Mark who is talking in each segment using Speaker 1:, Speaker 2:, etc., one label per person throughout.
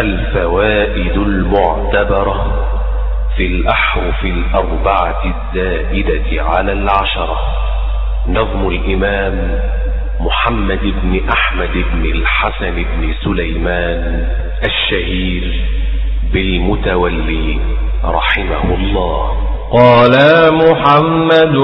Speaker 1: الفوائد المعتبرة في الأحرف الأربعة الزائدة على العشرة. نظم الإمام محمد بن أحمد بن الحسن بن سليمان الشهير بالمتولي رحمه الله.
Speaker 2: قال محمد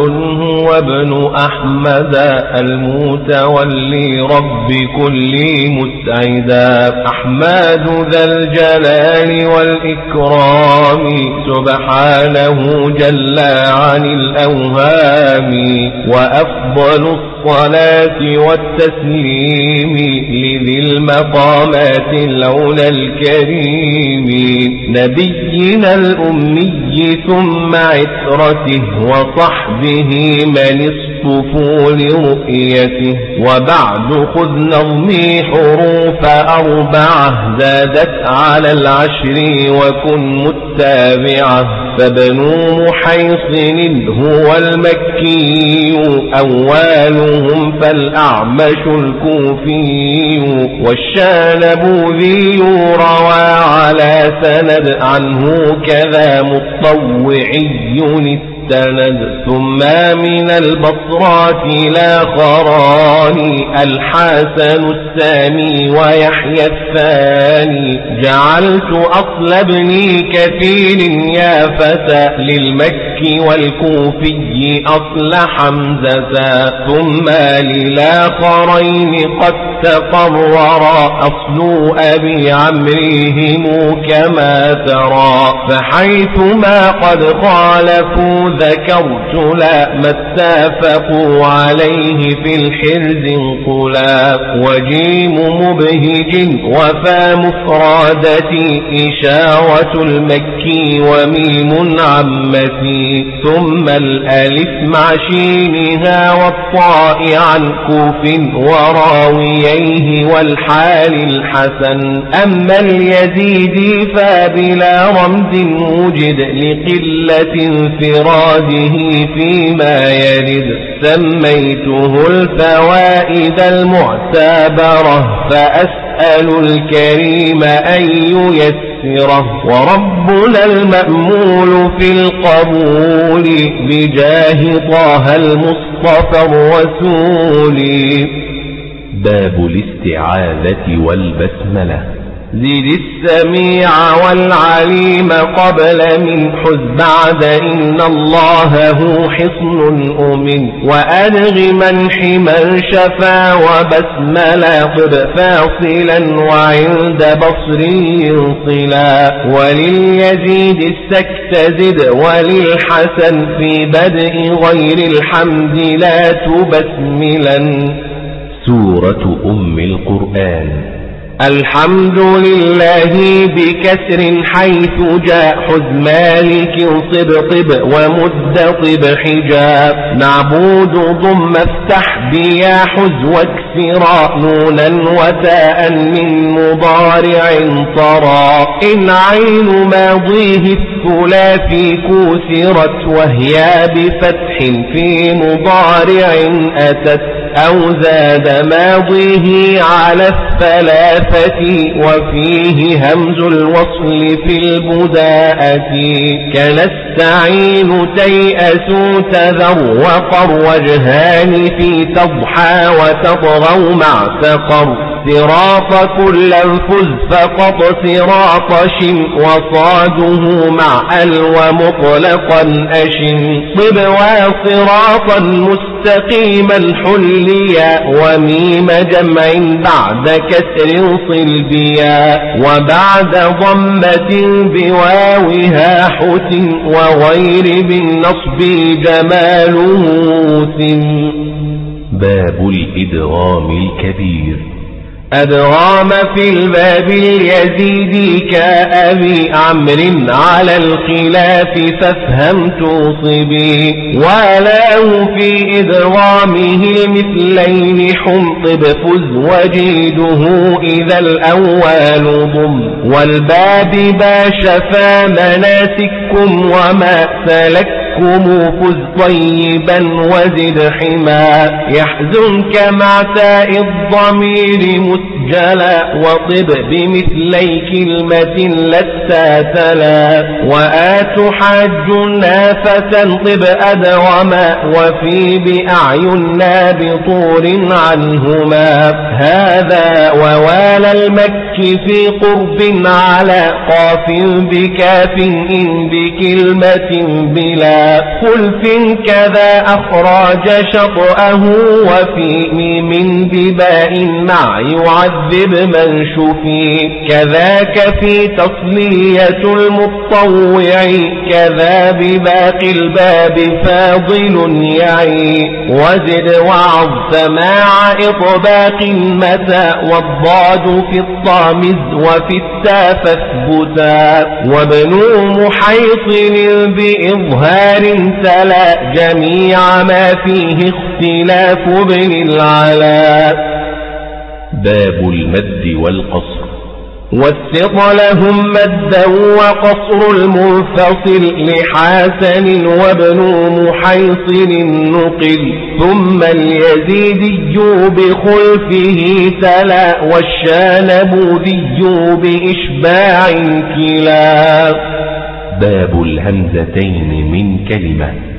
Speaker 2: هو ابن أحمد المتولي رب كل متعدا. أحمد ذا الجلال والإكرام سبحانه جل عن الأوهام. وأفضل الصلاة والتسليم لذي المقامات اللون الكريم. نبينا الأمي ثم عترته وصحبه من اصطفوا لرؤيته. وبعد خذ نظمي حروف أربعة زادت على العشر وكن متابعة. فبنو محيصن هو المكي أولهم فالأعمش الكوفي والشانبوذي روى على سند عنه كذا مطوعي السند ثم من البصرات لا خراني الحسن السامي ويحيى الثاني. جعلت أصل ابني كثير يا فتى للمكي والكوفي أصل حمزة. ثم للآخرين قد تقرر أصل أبي عمرهم كما ترى. فحيثما قد خالفوا ذكرت لا ما اتفقوا عليه في الحرز انقلا وجيم مبهج وفا مفرادتي إشارة المكي وميم عمتي. ثم الألف مع شينها والطاء عن كوف وراوييه والحال الحسن. أما اليزيد فبلا رمز وجد لقلة انفراده فيما يرد. سميته الفوائد المعتبرة فأسأل الكريم أن ييسره. وربنا المأمول في القبول. بجاه طه المصطفى الرسول.
Speaker 1: باب الاستعاذة والبسملة.
Speaker 2: زد السميع والعليم قبل من حز بعد إن الله هو حصن أمن وأدغ من حما شفا وبسملا طب فاصلا وعند بصري صلا ولليزيد السكت زد وللحسن في بدء غير الحمد لا تبسملا
Speaker 1: سورة أم القرآن
Speaker 2: الحمد لله بكسر حيث جاء حز مالك صب طب ومد طب حجاب. نعبود ضم افتح بيا حز واكسرا نونا وتاء من مضارع طرا. إن عين ماضيه الثلاثي كوسرت وهي بفتح في مضارع أتت. أو زاد ماضيه على الثلاثة وفيه همز الوصل في البداءة. كنستعين تيأس تذر وقر وجهان في تضحى وتطغوا مع سقر. صراط كل انفذ فقط صراط شم وصاده مع ال ومطلقا أشم طب وصراطا مستقيما حليا وميم جمع بعد كسر صلبيا وبعد ضمة بواوها حت وغير بالنصب جماله
Speaker 1: باب الإدغام الكبير.
Speaker 2: أدغام في الباب اليزيدي كأبي عمر على الخلاف فافهم توصبي. ولاه في إدغامه المثلين حمطب فز وجيده إذا الأول ضم. والباب باشفا مناسككم وما سلكتم لكم فز طيبا وزد حما. يحزنك مع تاء الضمير مسجلا وطب بمثلي كلمة لتا تلا وآت حاجنا فتنطب أدغما وفي بأعيننا بطور عنهما هذا ووال المك في قرب على قاف بكاف إن بكلمة بلا خلف كذا أخراج شطأه وفي ميم بباء مع يعذب من شفي. كذاك في تصلية المطوع. كذا بباقي الباب فاضل يعي. وزد وعظ سماع إطباق متى والضاد في الطامز وفي التاء فاثبتا وابن محيصن بإظهار تلا. جميع ما فيه اختلاف ابن العلاء
Speaker 1: باب المد والقصر.
Speaker 2: والسط لهم مدا وقصر المنفصل لحاسن وابن محيصن نقل ثم اليزيدي بخلفه تلا والشانبوذي بإشباع كلا.
Speaker 1: باب الهمزتين من كلمة.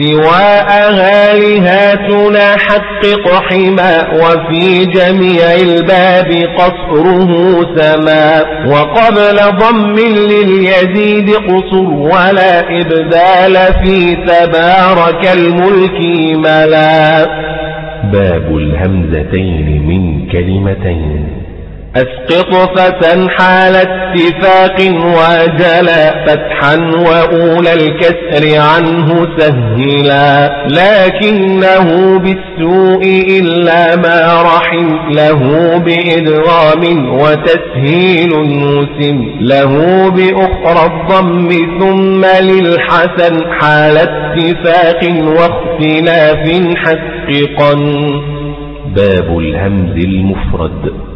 Speaker 2: سواء غالهاتنا حقق حما وفي جميع الباب قصره سما. وقبل ضم لليزيد قصر ولا إبدال في تبارك الملك ملا.
Speaker 1: باب الهمزتين من كلمتين.
Speaker 2: أسقط فتى حال اتفاق وجلا فتحا وأولى الكسر عنه سهلا. لكنه بالسوء إلا ما رحم. له بإدغام وتسهيل مسم له بأخرى الضم ثم للحسن حال اتفاق واختلاف حققا
Speaker 1: باب الهمز المفرد.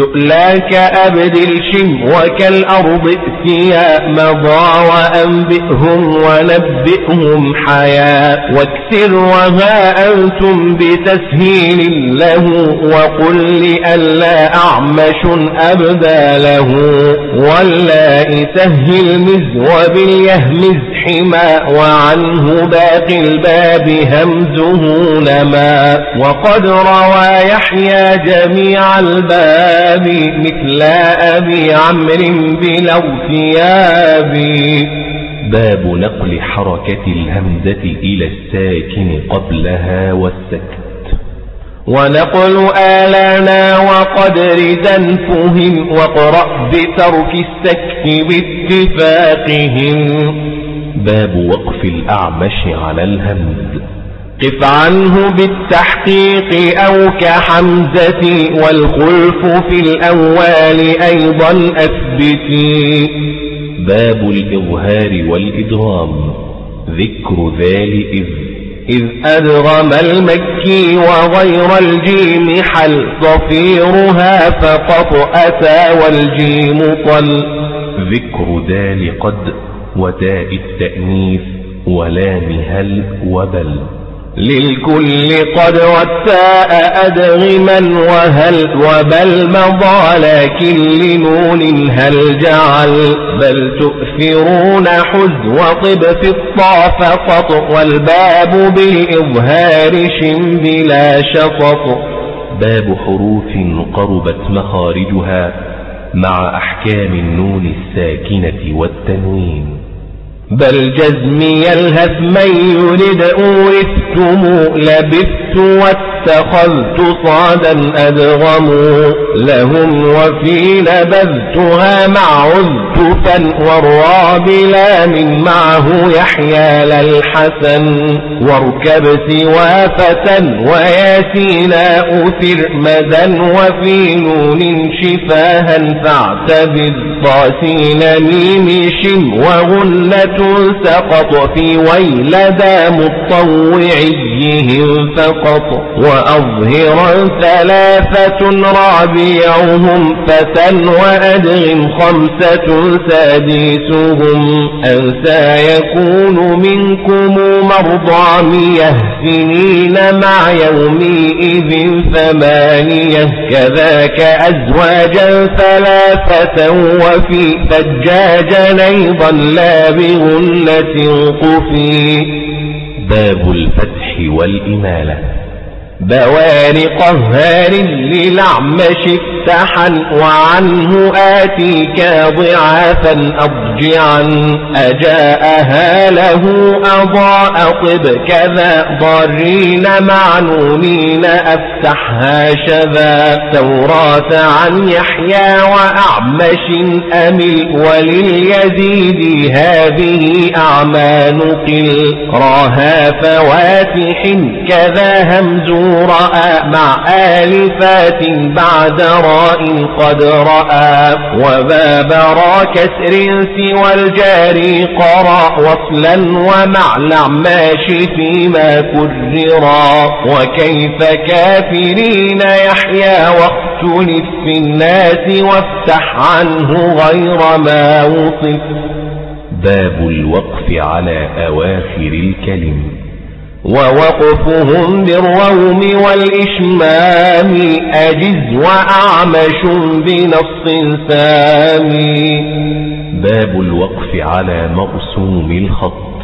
Speaker 2: سؤلاك أبدل شم وكالأرض ائتيا مضى وأنبئهم ونبئهم حياة واكسر وها أنتم بتسهيل له وقل لألا أعمش أبدى له ولا سهل مز وباليهمز حما وعنه باقي الباب همزه نما وقد روى يحيى جميع الباب ثيابي مثل أبي عمرو بلا ارتياب
Speaker 1: باب نقل حركة الهمزة إلى الساكن قبلها والسكت.
Speaker 2: ونقل آلانا وقدر فهم وقرأ بترك السكت باتفاقهم.
Speaker 1: باب وقف الأعمش على الهمز.
Speaker 2: قف عنه بالتحقيق أو كحمزة والخلف في الأول أيضا أثبتي
Speaker 1: باب الإظهار والإدغام. ذكر ذال إذ.
Speaker 2: إذ أدغم المكي وغير الجيم حل ضفيرها فقط أتى والجيم طل.
Speaker 1: ذكر ذال قد وتاء التأنيث ولام هل وبل.
Speaker 2: للكل قد والتاء أدغما وهل وبل مضى لكن لنون هل جعل بل تؤثرون حز وطب في الطا فقط والباب بالإظهار شم بلا شطط
Speaker 1: باب حروف قربت مخارجها مع أحكام النون الساكنة والتنوين
Speaker 2: بل جزمي الهثمين يرد أورثتم لبثت واتخذت صادا أدغموا لهم وفي نبذتها مع عذتفا والرابلا من معه يحيى للحسن واركب سوافة وياسين أثر مدا وفي نون شفاها فاعتبر طاسين ميم شم وغلة سقط في ويلدى مطوع شيعيهم فقط وأظهرا ثلاثة رابعهم فتى وأدغ خمسة سادسهم أنسى يكون منكم مرضى مية سنين مع يومئذ ثمانية كذاك أزواجا ثلاثة وفي فجاجا أيضا لا بغلة قفي
Speaker 1: باب الفتح والإمالة.
Speaker 2: بوار قهار للعمش افتحا وعنه آتيك ضعافا أضجعا أجاءها له أضاء طب كذا ضارين معنونين أفتحها شذا. توراة عن يحيى وأعمش أمل ولليزيد هذه أعمى نقل راها فواتح كذا همز رأى مع آلفات بعد راء قد رأى. وباب را كسر سوى الجاري قرأ وصلا ومع الأعماش فيما كررا. وكيف كافرين يحيا واختلف في الناس وافتح عنه غير ما وصف.
Speaker 1: باب الوقف على أواخر الكلم.
Speaker 2: ووقفهم بالروم والإشمام أجز وأعمش بنص سامي
Speaker 1: باب الوقف على مقسوم الخط.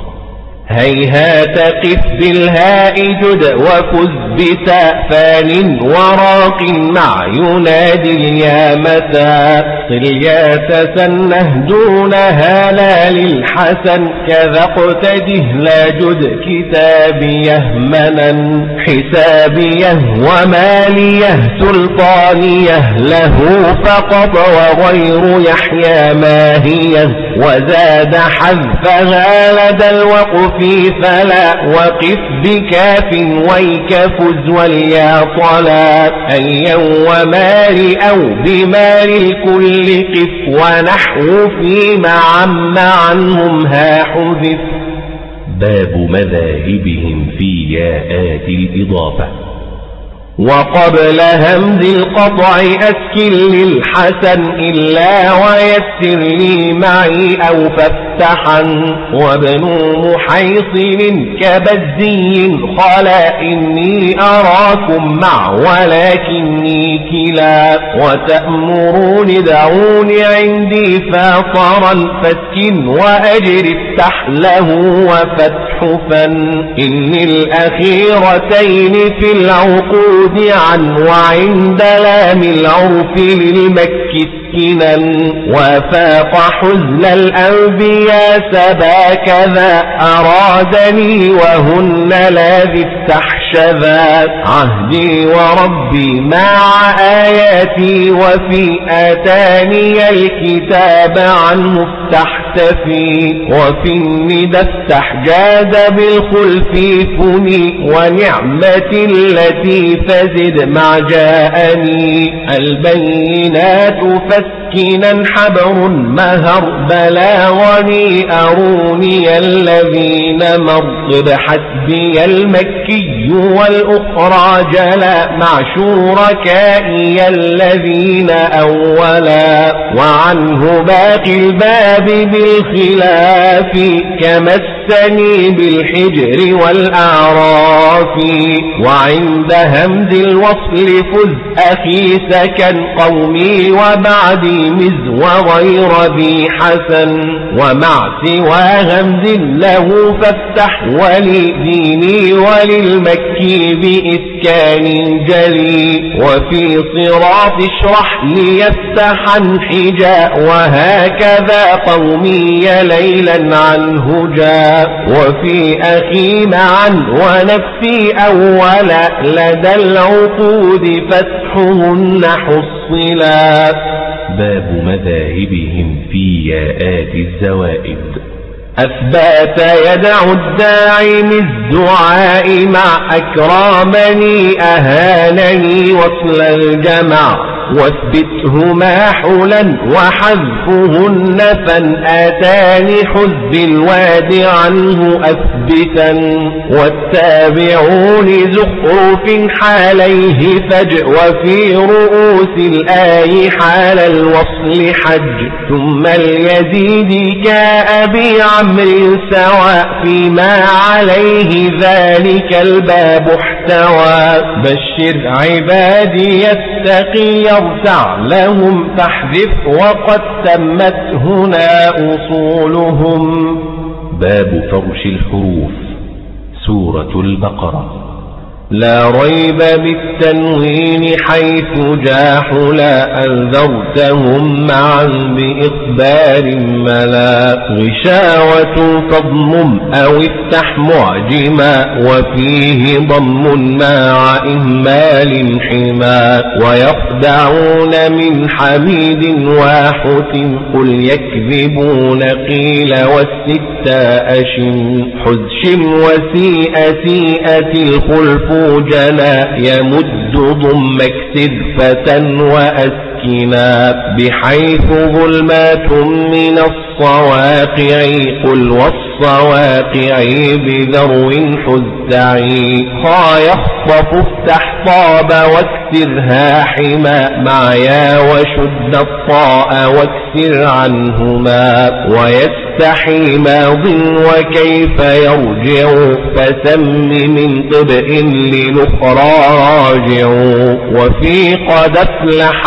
Speaker 2: هيهات قف بالهاء جد وفز بتاء فان وراق مع ينادي اليامتا صليات سنه دونها لا للحسن كذا اقتده لا جد كتابيه منا حسابيه وماليه سلطانيه له فقط وغير يحيى ماهية وزاد حذفها لدى الوقف فلا وقف بكاف ويك فز واليا طلا أيا ومال أو بمال الكل قف ونحو فيما عم عنهم ها حذف.
Speaker 1: باب مذاهبهم في ياءات الإضافة.
Speaker 2: وقبل همز القطع أسكن للحسن إلا ويسر لي معي أو فافتحا. وابن محيصن كبزي خلا إني أراكم مع ولكني كلا. وتأمرون دعوني عندي فاطرا فاسكن وأجر افتح له وفتح فن. إني الأخيرتين في العقود عن وعند لام العرف للمك سكنا وفاق حزن الأنبياء سبا كذا. أرادني وهن لاذ استحشذا عهدي وربي مع آياتي وفي آتاني الكتاب عنه افتحت في وفي الندى استحجاد بالخلف فني ونعمة التي فزد مع جاءني. البينات فسكنا حبر مهر بلاغني أروني الذين مر بحسبي المكي والأخرى جلا مع شركائي الذين أولا. وعنه باقي الباب بالخلاف كمسني بالحجر والأعراف وعند همز الوصل فز أخي سكن قومي وبعدي مز وغير ذي حسن ومع سوى همز له فافتح ولي ديني وللمكي بإسكان جلي وفي صراط اشرح ليفتحا حجاء وهكذا قومي ليلا عنه جاء وفي أخي معا ونفسي أولا لدى العقود فتحهن حصلا.
Speaker 1: باب مذاهبهم في ياءات الزوائد.
Speaker 2: أثبات يدع الداعي من الدعاء مع أكرامني أهانني وصل الجمع. واثبتهما حلا وحذفهن فانأتان حذ الواد عنه أثبتا والتابعون زخرف حاليه فج وفي رؤوس الآي حال الوصل حج ثم اليزيد كأبي عمرو سواء فيما عليه ذلك الباب احتوى بشر عبادي يتقي يرتع لهم فاحذف وقد تمت هنا أصولهم.
Speaker 1: باب فرش الحروف سورة البقرة.
Speaker 2: لا ريب بالتنوين حيث جاح لا أنذرتهم معا بإخبار ملا غشاوة فضم أو افتح معجما وفيه ضم مع إهمال حما ويخدعون من حميد واحت قل يكذبون قيل والستا أشم حزشم وسيء سيئة الخلف جنا يمد ضم اكسر فتى وأسكنا بحيث ظلمات من الصواقع قل والصواقع بذرو حزعي خا يخطف افتح طاب واكسرها حما مع يا وشد الطاء واكسر عنهما ويستحي ماض وكيف يرجع فسم من طبء للأخرى راجع وفي قد افلح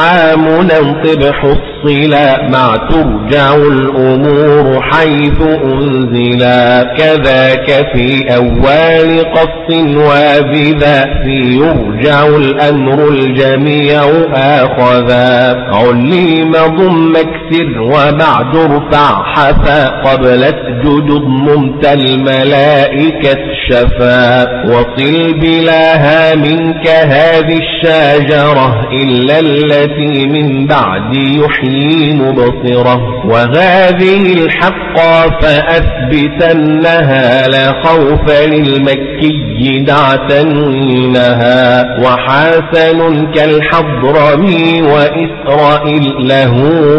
Speaker 2: مننطب حصلا مع ترجع الأمور حيث أنزلا. كذاك في أول قص وبذا في يرجع الأمر الجميع آخذا. علم ضم اكسر وبعد ارفع حفا. قبل اسجد ضممت الملائكة شفا. وصل بلاها منك هذه الشاجرة إلا التي من بعد يحيي مبصرة. وهذه الحق فأثبتنها لا خوف للمكي دع تنوينها وحسن كالحضرمي وإسرائيل له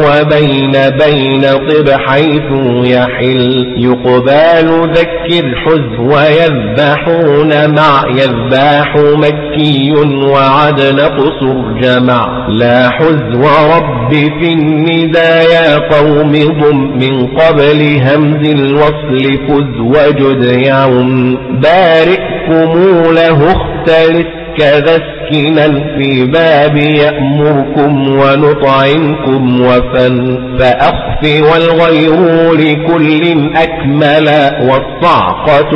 Speaker 2: وبين بين طب حيث يحل. يقبال ذكر حز ويذبحون مع يذباح مكي وعدن قصر جمع. لا حز ورب في الندايا قوم ضم من قبل همز الوصل فز وجد يوم بارئكم له اختلس كذا سكنا في باب يأمركم ونطعمكم وفن فأخف والغير لكل أكمل والصعقة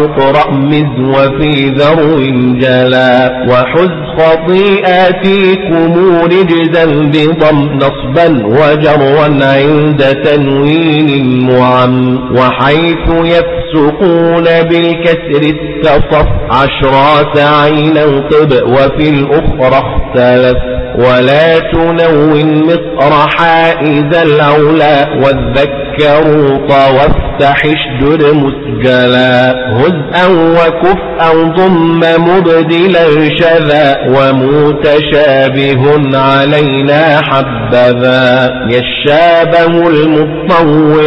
Speaker 2: مز وفي ذرو جلا وحز خطيئاتكم رجزا بضم نصبا وجرا عند تنوين معم. وحيث يفسقون بالكسر التصف عشرات عينا طب وفي الأخرى اختلف ولا تنون مصر حائز العلا والذكر وافتح اشدد مسجلا هزءا وكفءا ضم مبدلا شذا ومتشابه علينا حبذا يشابه المطوع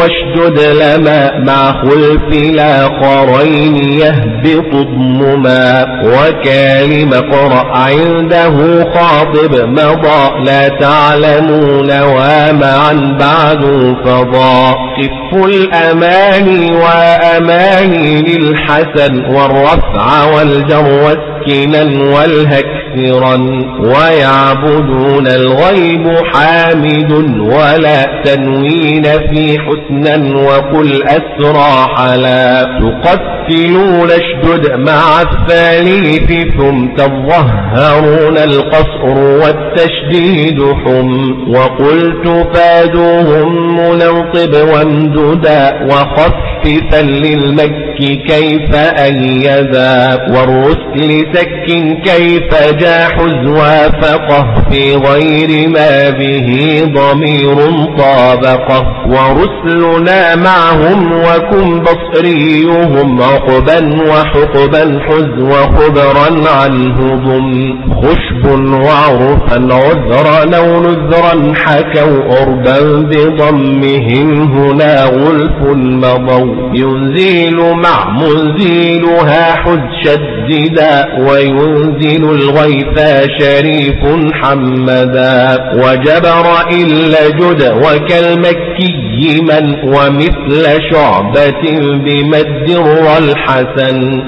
Speaker 2: واشدد لما مع خلف الآخرين يهبط ضمما وكالم قرأ عنده خاطب مضى لا تعلمون ومعا بعد فضى. خف الأماني وأماني للحسن والرفع والجر والسكنا والهكسرا ويعبدون الغيب حامد ولا تنوين في حسنا وقل أسرى حلا تقتلون اشدد مع الثالث ثم تظهرون القصر والتشديد حم وقلت فادوهم منوطب وامددا وخففا المكي كيف أيذا والرسل سك كيف جاحز وافقه في غير ما به ضمير طابقه ورسلنا معهم وكن بصريهم عقبا وحقبا حز وخبرا عنه ضم خشب وعرفا عذرا أو نذرا حكوا أربا بضمهم هنا غلف مضوا ينزيل مع منزيلها حد شددا وينزل الغيث شريف حمدا وجبر إلا جد وكالمكي من ومثل شعبة بمد والحسن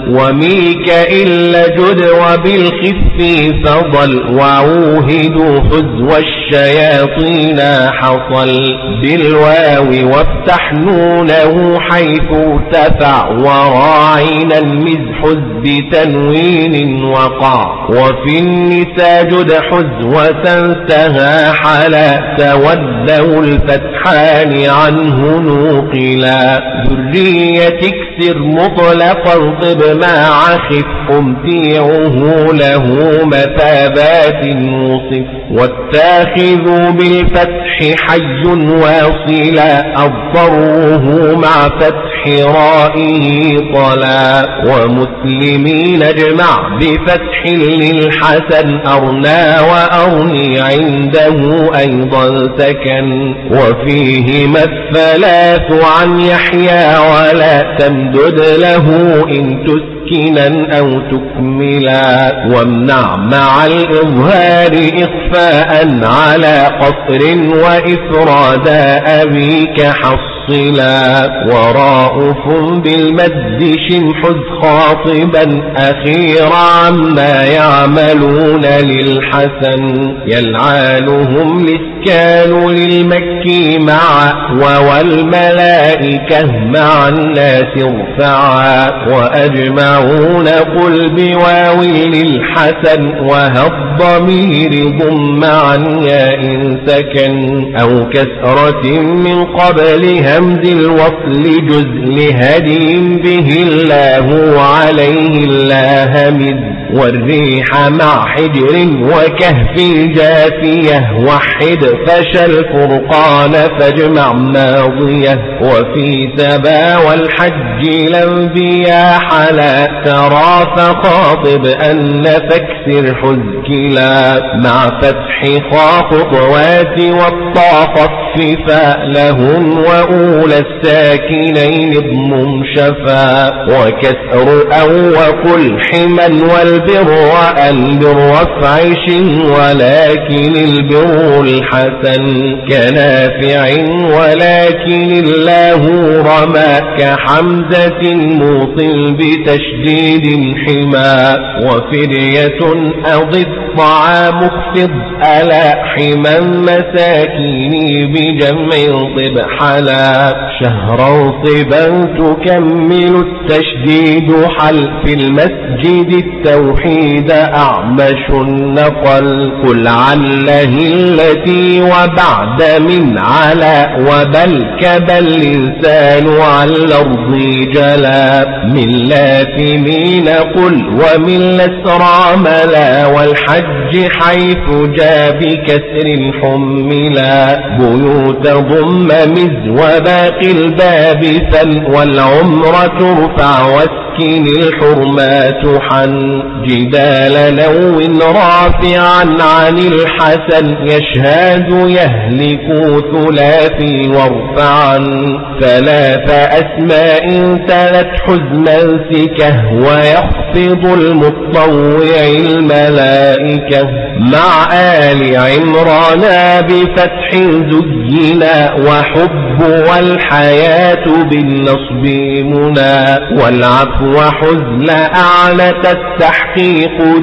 Speaker 2: إلا جد وبالخف فضل وعوهد حزو الشياطين حصل بالواو وافتح نونه حيث تفع وراعنا المزحز بتنوين وقع وفي النساء جد حزوة سها حلا تولوا الفتحان عنه نوقلا. ذرية اكسر مطلقا طب مع خف امتيعه له مثابات وصف واتاخذوا بالفتح حي واصلا. أضطروه مع فتح رائه طلا ومسلمين اجمع بفتح للحسن أرنا وأرني عنده أيضا سكن وفيهما الثلاث عن يحيى ولا تمدد له إن تسكن أو تكملا وامنع مع الإظهار إخفاء على قصر وإفراد أبيك حصلا وراؤف بالمد شمحذ خاطبا أخيرا عما يعملون للحسن يلعانهم الإسكان للمكي مع والملائكة مع الناس ارفعا وأجمعون قل بواو للحسن وهب ضمير ضم عن ياء سكن أو كسرة من قبل همز الوصل جزء لهدي به الله عليه الله مد والريح مع حجر وكهف جافية وحد فشى الفرقان فاجمع ماضية وفي سبا والحج الانبياء حلا ترى فخاطب أن فاكسر حزكلا مع فتح خا خطوات والطا خففا لهم وأولى الساكنين اضمم شفا وكسر أو وقل حما والبر وأن بالرفع ولكن البر الحسن كنافع ولكن الله رمى كحمزة موصل بتشديد حما وفرية أضف طعام اخفض ألا حما مساكيني بجمع طب حلا. شهرا طبا تكمل التشديد حل في المسجد التوحيد أعمش النقل قل عله التي وبعد من على وبل كبل الإنسان على الأرض جلا. من لاثمين قل ومن لسرى ملا والحج حيث جاء بكسر حملا. بيوت ضم مز وباقي الباب ثل والعمر ترفع واسكن الحرمات حن. جدال لو رافعا عن الحسن يشهد يهلك ثلاثي وارفعا ثلاث أسماء تلت حزما سكه ويخفض المطوع الملائكة مع آل عمران بفتح زينا وحب والحياة بالنصب منا والعفو وحزن أعلت التحقيق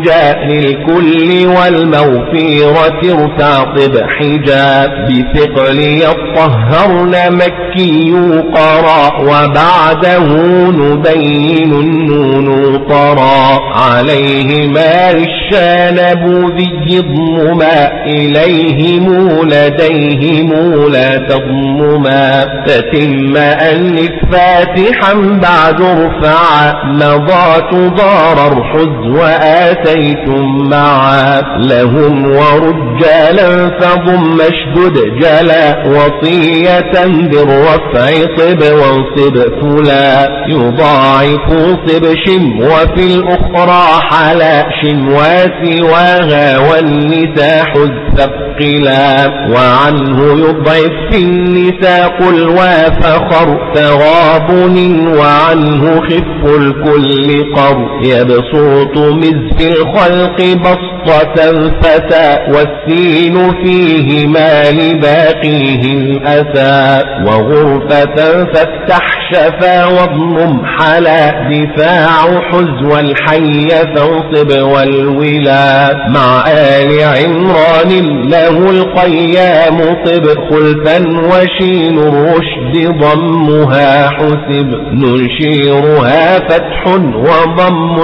Speaker 2: جاء للكل والمغفرة ارفع طب حجاب بثقل يطهرن مكي قرى وبعده نبين النون طرى عليهما الشانب ذي ضمما إليهم لديهم لا تضمما تتم ألف فاتحا بعد ارفع مضى تضارر حز وآتيتم معا لهم ورجالا فضم اشدد جلا وصية بالرفع طب وانصب فلا يضاعف صب شم وفي الأخرى حلا شم وسواها والنساء حز ثقلا وعنه يضعف في النساء قل وافخر ثغابن وعنه خف الكل قر يبسوط مز في الخلق بسطة فتى والسين فيهما لباقيه الأسى وغرفة فافتح شفا واضمم حلا دفاع حزو الحي فانصب والولا مع آل عمران له القيام طب خلفا وشين الرشد ضمها حسب ننشيرها فتح وضم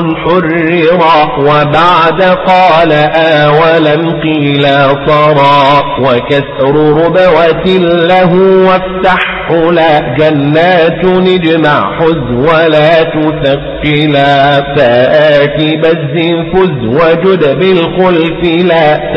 Speaker 2: حررا وبعد قال آولا قيل صرا. وكسر ربوة له وافتح حلا. جنات نجمع حز ولا تثقلا. فآت بز فز وجد بالخلف لا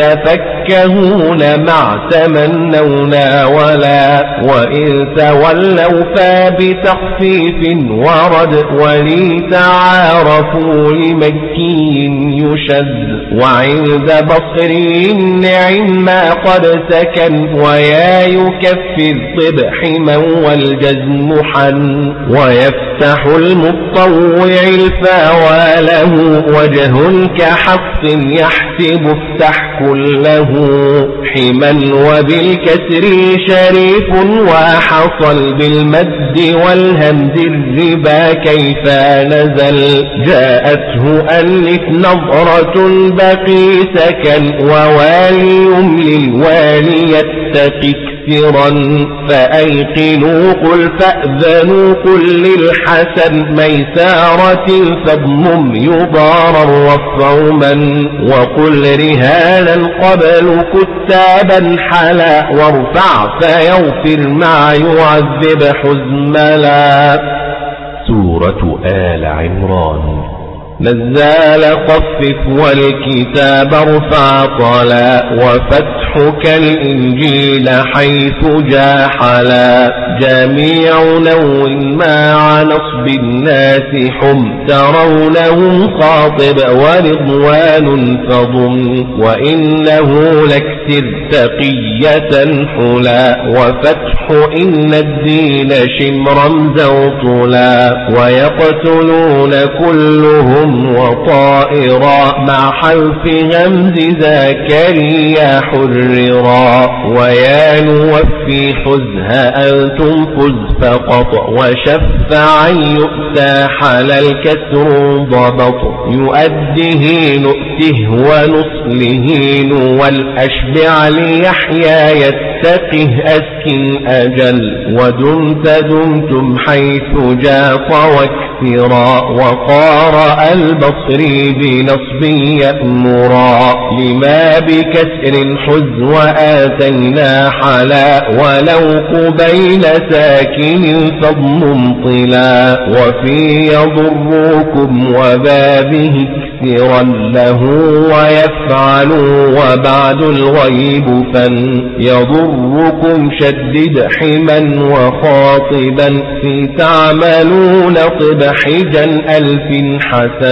Speaker 2: تفكهون مع تمنونا ولا وإن تولوا فبتخفيف ورد ولي تعارفوا لمكي يشد وعند بصري ما قد سكن ويا يكفر طبح من والجزم حن ويفتح المطوع الفاوى له وجه كحق يحسب افتح كله حما وبالكسر شريف وحصل بالمد والهمز الربا كيف نزل. جاءته ألف نظرة بقي سكن ووالي للوالي يتقي. كثيرا فأيقنوا قل فأذنوا قل للحسن ميسارة فضم يضار رفع من وقل رهانا قبل كتابا حلا وارفع فيغفر ما يعذب حزملا
Speaker 1: سورة آل عمران
Speaker 2: نزال خفف والكتاب ارفع طلا وفتحك الإنجيل حيث جاحلا جميع نو مع نصب الناس حم ترونهم خاطب ورضوان فضم وإنه لكسر تقية حلا وفتح إن الدين شمرا زوطلا ويقتلون كلهم وطائرا مع حرف همز زكريا حررا. ويا نوفي حزها أنتم فز فقط. وشفعا يؤتى حل الكسر ضبط. يؤده نؤته ونصله والأشبع ليحيى يتقه أسكن أجل. ودمت دمتم حيث جاط وكثرا وقارأ البصري بنصب يأمرا لما بكسر حز وآتينا حلا ولو قبيل ساكن فضم طلا وفي يضركم وبابه كثيرا له ويفعل وبعد الغيب فن يضركم شدد حما وخاطبا في تعملون طب حجا ألف حسن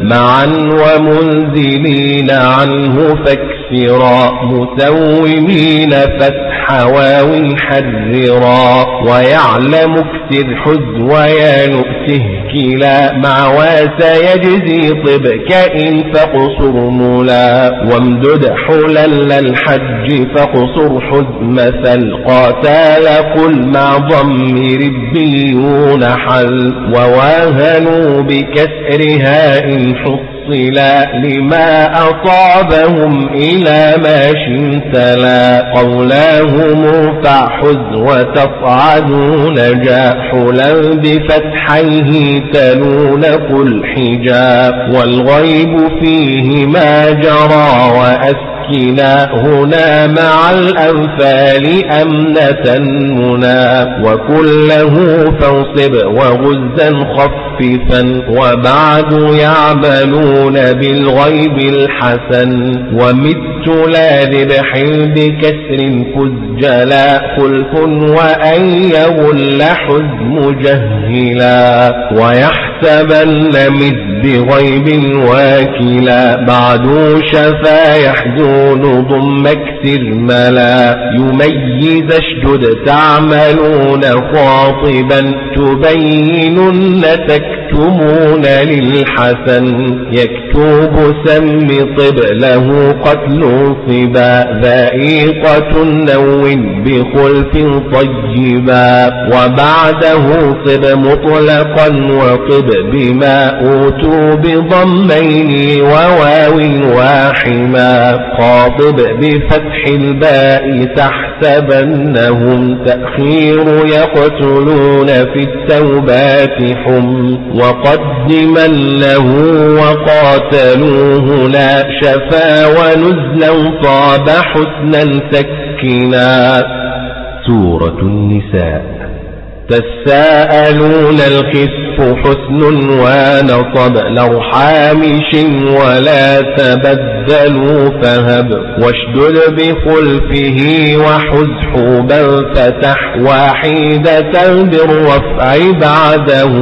Speaker 2: معا ومنزلين عنه فاكسرا مسومين فتح واو حررا ويعلم اكسر حز ويا نؤته كلا مع واس يجزي طب كائن فاقصر مولا. وامدد حلا للحج فاقصر حز مثل قاتال قل مع ضم ربيون حل ووا واهنوا بكسرها حصلا لما أصابهم إلى ما شمتلا قولاهم فاحز وتصعدون جاحلا بفتحيه تلون كل حجاب والغيب فيه ما جرى وأسر سكنا هنا مع الأنفال أمنة منا وكله فانصب وغزا خففا وبعد يعملون بالغيب الحسن ومت لا ذبح بكسر فزجلا خلف وأن يغل حزم جهلا ويحسبن مذ بغيب واكلا بعد شفا يحزن يكون ضم اكسر ملا يميز اشجد تعملون خاطبا تبينن تكتمون للحسن يكتب سم طب له قتل صبا ذائقة نو بخلف طيبا وبعده صب مطلقا وطب بما أوتوا بضمين وواو واحما. خاطب بفتح الباء تحسبنهم تأخير يقتلون في التوبات حم وقدما له وقاتلوه لا شفا ونزلا طاب حسنا سكنا
Speaker 1: سورة النساء.
Speaker 2: تساءلون الخف حسن ونصب لرحام ولا تبدلوا فهب واشدد بخلفه وحز حوبا فتح واحدة بالرفع بعده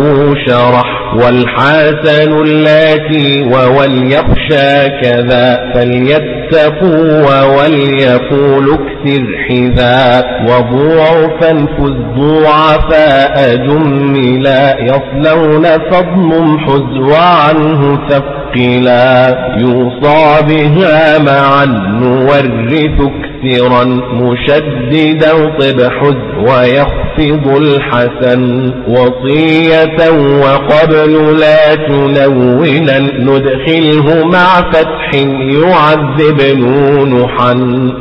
Speaker 2: شرح والحسن اللاتي ووليخشى كذا فليتقوا وليقول أكثر حذا وضعفا فالضعفاء جملا يصلون فضم حز وعنه ثقلا يوصى بها معا نورث كثيرا مشددا طب حز ويخفض الحسن وصية وقبل لا تلونا ندخله مع فتح يعذب نونحا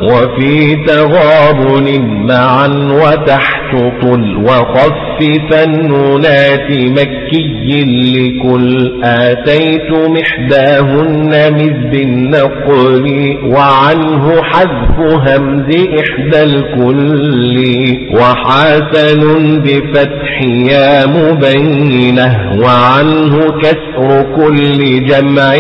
Speaker 2: وفي تغابن معا وتحت طل وخفف النونات مكي لكل آتيت محداهن مذ بالنقل وعنه حذف همز إحدى الكل وحسن بفتح يا مبينة وعنه كسر كل جمع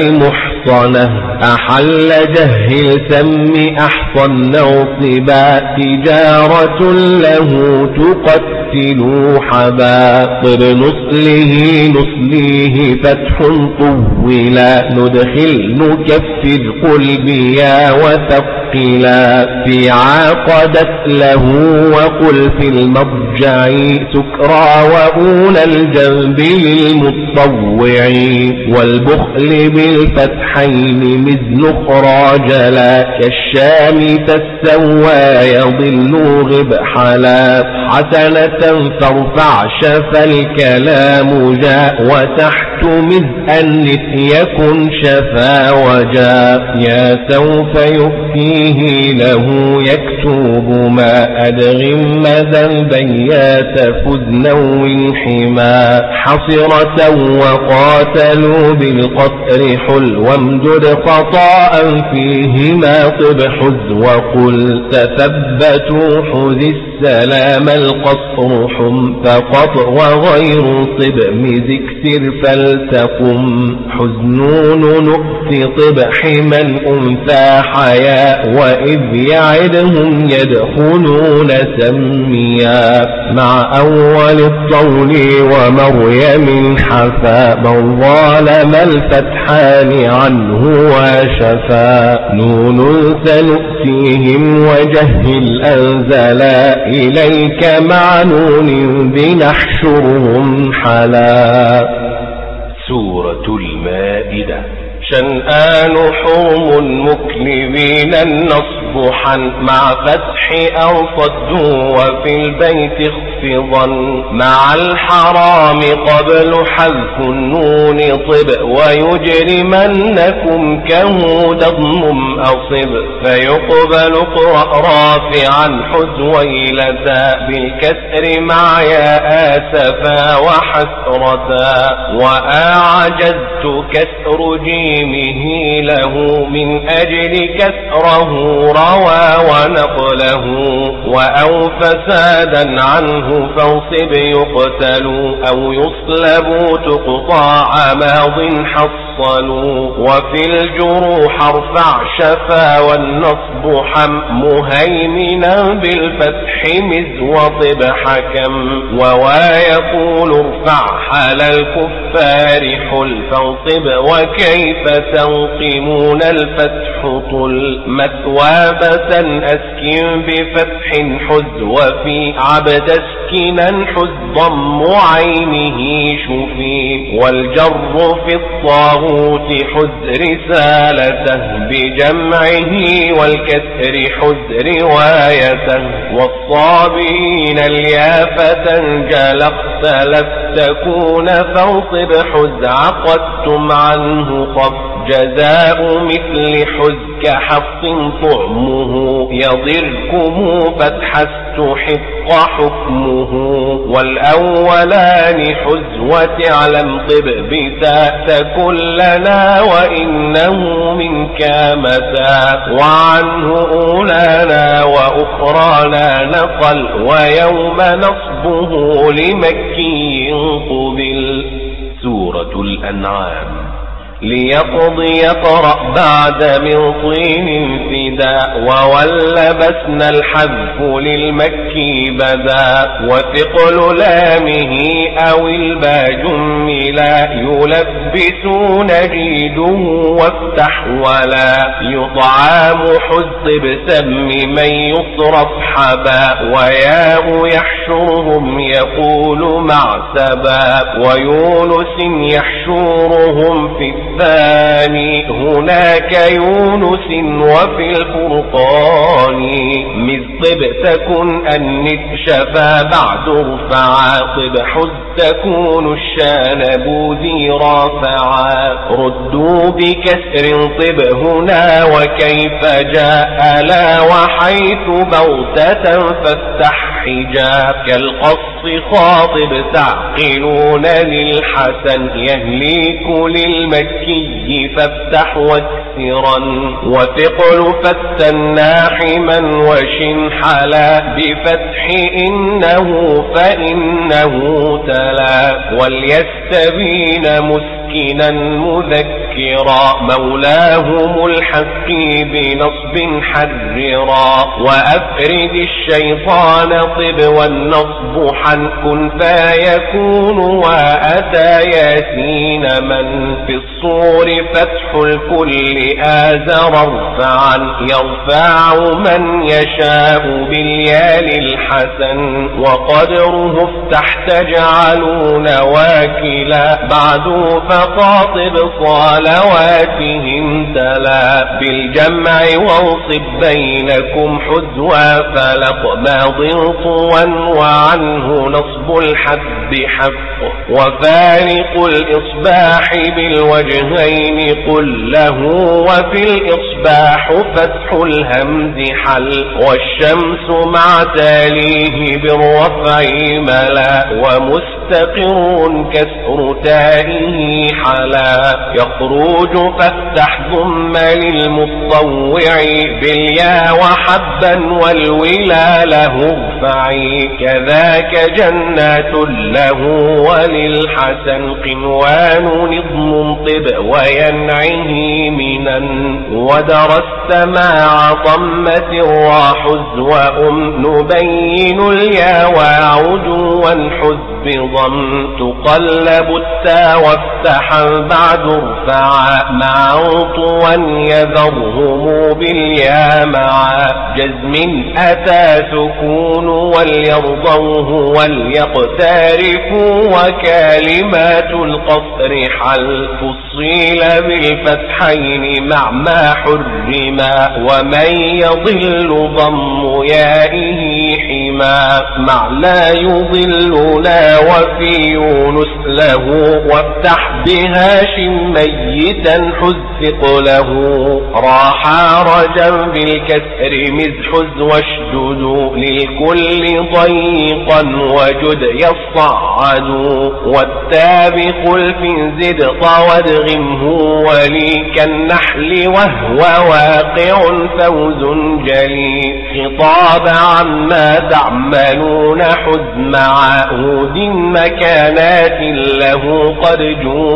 Speaker 2: محصنه أحل جهل سم أحصن نوصبا تجارة له تقتل حبا طب نصله نصليه فتح طولا ندخل نكفر قل بيا وثقلا في عاقدت له وقل في المضجع سكرى وأولى الجنب للمطوع والبخل بالفتحين مثل خراجلا كالشام تستوى يضل غبحلا حسنة فارفع شفى الكلام جاء وتحت مذ أنث يكن شفا وجاء يا سوف يؤتيه له يكتب ما أدغم مدى البيات فذ نو حما حصرة وقاتلوا بالقطر حل وامدد خطاء فيهما طب حز وقل تثبتوا حذ السلام القصر حم فقط وغير طب مذكتر فلتقم. حزنون نؤتي طبح من أنثى حياء وإذ يعدهم يدخلون سميا. مع أول الطول ومريم حفا من ظالم الفتحان عنه وشفا. نون سنؤتيهم وجهل أنزلا إليك مع نون بنحشرهم حلا.
Speaker 1: سورة المائدة.
Speaker 2: شنآن حرم مكلبين النصب حن مع فتح أو صد وفي البيت احفظا مع الحرام قبل حذف النون طب ويجرمنكم كهود اضمم أصب. فيقبل اقرأ رافعا حزويلة بالكسر مع يا آسفا وحسرتا. وأعجزت كسر جيمه له من أجل كسره روى ونقله وأو فسادا عنه فانصب يقتل أو يصلب تقطع ماض حصلوا وفي الجروح ارفع شفا والنصب حم مهيمنا بالفتح مز وطب حكم ووا يقول ارفع حال الكفار حل فانصب وكيف تنقمون الفتح طل مثوابة أسكن بفتح حز وفي عبد اسكنا حز ضم عينه شفي والجر في الطاغوت حز رسالته بجمعه والكسر حز روايته والصابين اليافة جل اختلف تكون فانصب حز عقدتم عنه خف جزاء مثل حز كحفص طعمه يضركم فتحست حق حكمه. والأولان حزوة علم طب بتا كلنا وإنه من كامتا وعنه أولانا وأخرانا نقل ويوم نصبه لمكي قبل.
Speaker 1: سورة الأنعام.
Speaker 2: ليقضي يقرأ بعد من طين فدا وولبسنا الحذف للمكي بدا وثقل لامه أو الباجم لا يلبسون جيده وافتح ولا يطعام حزب سم من يصرف حبا وياء يحشرهم يقول مع سبا ويونس يحشرهم في الثاني هناك يونس وفي الفرقان. مذطب تكن النت شفا بعد ارفعا طب حز تكون الشان بوذي رافعا. ردوا بكسر طب هنا وكيف جاء لا وحيث بغتة فافتح حجاب. كالقص خاطب تعقلون للحسن يهليك للمكي فافتح واكسرا وثقل فالتناح من وش حلا بفتح إنه فإنه تلا وليستبين مسكنا مذكرا. مولاه الحق بنصب حررا. وأفرد الشيطان طب والنصب حنك فيكون وأتى ياسين من في الصور. فتح الكل آزر ارفعا. يرفع من يشاء باليال الحسن. وقدره افتح تجعلون واكلا. بعد فقاطب صالواتهم تلا بالجمع وانصب بينكم حزوا فلق ماض طوا وعنه نصب الحب حق وفارق الإصباح بالوجهين قل له وفي الإصباح فتح الهمز حل والشمس مع تاليه بالرفع ملا ومستقر كسر تائه حلا يخرج فافتح ضم للمطوع باليا وحبا والولا له ارفعي كذاك جنات له وللحسن قنوان نظم طب وينعه منا. ودرست مع ضمة وحز وأم نبين اليا وعجوا حز بضم. تقلب التا وافتحا بعد ارفعا مع طوا يذرهم باليا مع جزم أتى سكون وليرضوه وليقترفوا وكلمات القصر حل فصيل بالفتحين مع ما حرما ومن يضل ضم يائه حما مع لا يضلنا وفي يونس له وافتح بهاشم ميتا حزق له. راح رجا بالكسر مزحز واشدد للكل ضيقا وجد يصعد. والتابق الفنزد طود غمه ولي كالنحل وهو واقع فوز جلي خطاب عما تعملون حز مع مكانات له قد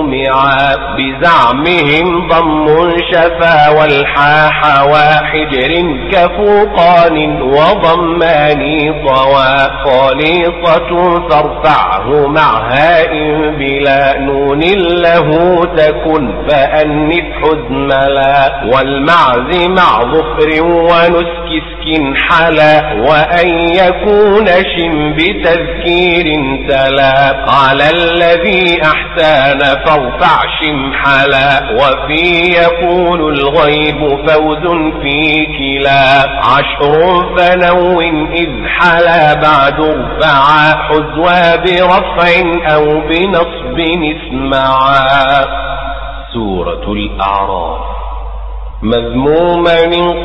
Speaker 2: جومعا بزعمهم ضم شفا والحاح وحجر كفوقان وضمان طوى خالصة فارفعه مع هاء بلا نون له تكن فأنف حزملا والمعز مع ظفر ونسك سك حلا وأن يكون شم بتذكير تلا على الذي أحسان فارفع شم حلا وفي يقول الغيب فوز في كلا عشر فنو إذ حلا بعد ارفعا حزوا برفع أو بنصب اسمعا
Speaker 1: سورة الأعراف
Speaker 2: مذموما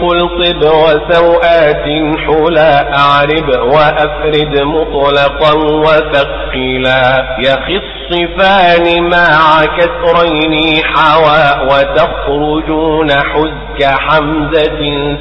Speaker 2: قل طب وسوآت حلا أعرب وأفرد مطلقا وثقلا يخص الصفان مع كسرين حوى وتخرجون حزك حمزة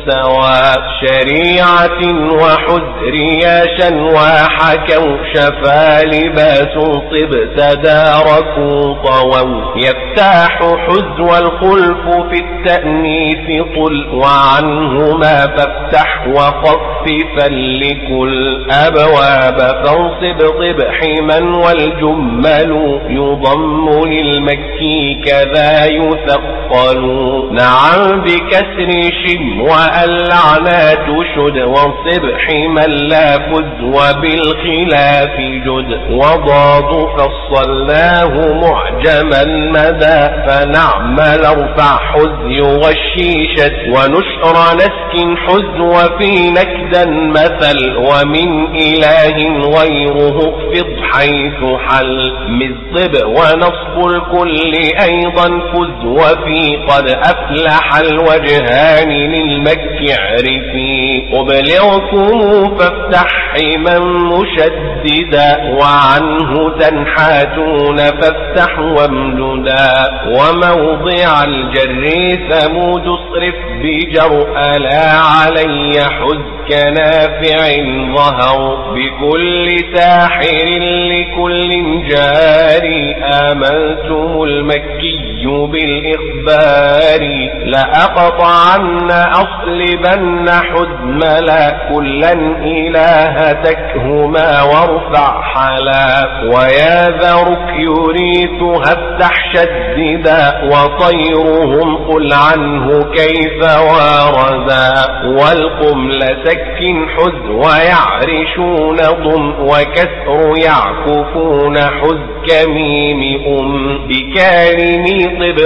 Speaker 2: سواء شريعة وحزر ياشا وحكوا شفا لباس طب تداركوا طووا يفتاح حزو الخلف في التأنيث قل وعنهما فافتح وخففا لكل أبواب فانصب طب حما والجمل يضم للمكي كذا يثقل. نعم بكسر شم واللعنات شد وانصب حما لا فز وبالخلاف جد. وضاد فصلناه معجما مدى فنعمل ارفع حز يغشيشت ونشر نسك حز وفي نكدا مثل ومن إله غيره اخفض حيث حل. الطب ونصب الكل أيضا فز وفي قد أفلح الوجهان للمك عرفي أبلغكم فافتح حما مشددا وعنه تنحاتون فافتح وامددا وموضع الجر ثمود اصرف بجر ألا علي حز كنافع ظهر بكل ساحر لكل جاري آمنتم المكي بالإخبار. لأقطعن أصلبن حزملا كلا إلهتكهما وارفع حلا. وياذرك يريثها افتح شددا وطيرهم قل عنه كيف واردا. والقم لسك حز ويعرشون ضم وكسر يعكفون حز كميم أم بكارمي طب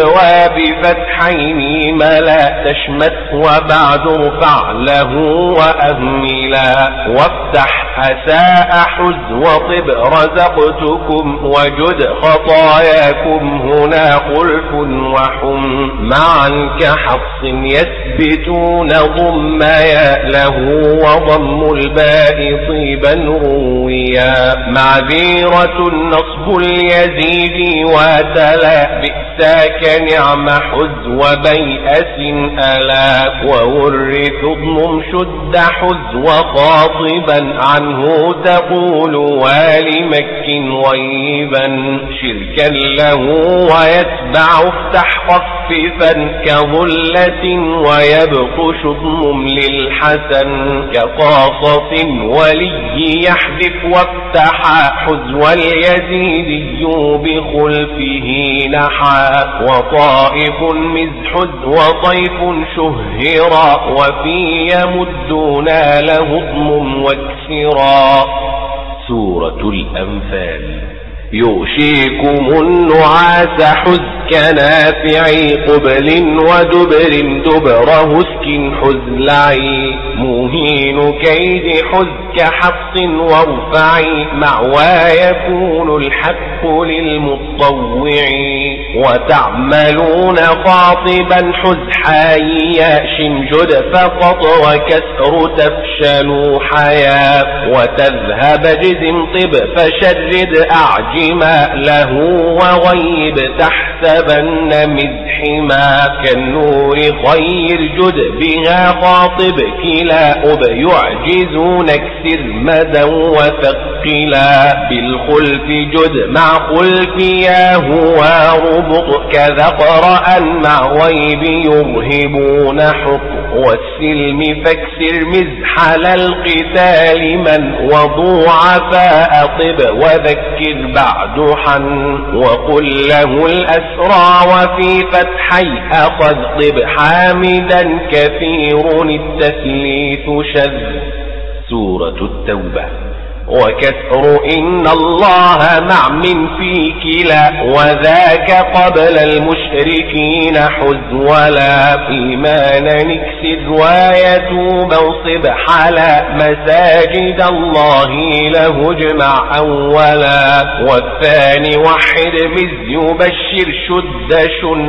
Speaker 2: وبفتحين ملا تشمت وبعد ارفع له وأهملا وافتح أساء حز وطب رزقتكم وجد خطاياكم هنا خلف وحم معا كحفص يثبتون ضم يا له وضم الباء طيبا رويا معذيرة النصب اليزيد وتلا بئساك نعم حز وبيأس ألا وورث اضمم شد حز وخاطبا عنه تقول والمك غيبا شركا له ويتبع افتح محففا كظلة ويبق شضم للحسن كقاصص ولي يحذف وافتحا حزو اليزيدي بخلفه نحا وطائف مزحد وطيف شهرا وفي يمدنا له ضم واكسرا.
Speaker 1: سورة الأنفال.
Speaker 2: يغشيكم النعاس حزك نافع قبل ودبر دبره اسك حزلعي. مهين كيد حزك حفص وارفعي مع ويكون الحق للمطوع وتعملون خاطبا حزحايا شنجد فقط وكسر تفشلوا حيا وتذهب جزم طب فشرد أعجما له وغيب تحسبن مزحما كالنور خير جد بها خاطب كلا أب يعجزون اكسر مدى وثقلا بالخلف جد مع خلف يا هو ربط كذا قرأ مع غيب يرهبون حق والسلم فاكسر مزحل القتال من وضوعفاء طب وذكر بعد حن وقل له الأسرى وفي فتحي أخذ طب حامدا كثير التثليث شذ.
Speaker 1: سورة التوبة.
Speaker 2: وكسر إن الله مع من في كلا وذاك قبل المشركين حز ولا إيمان نكسد ويتوب وصب حلا مساجد الله له اجمع أولا والثاني وحد مز يبشر شد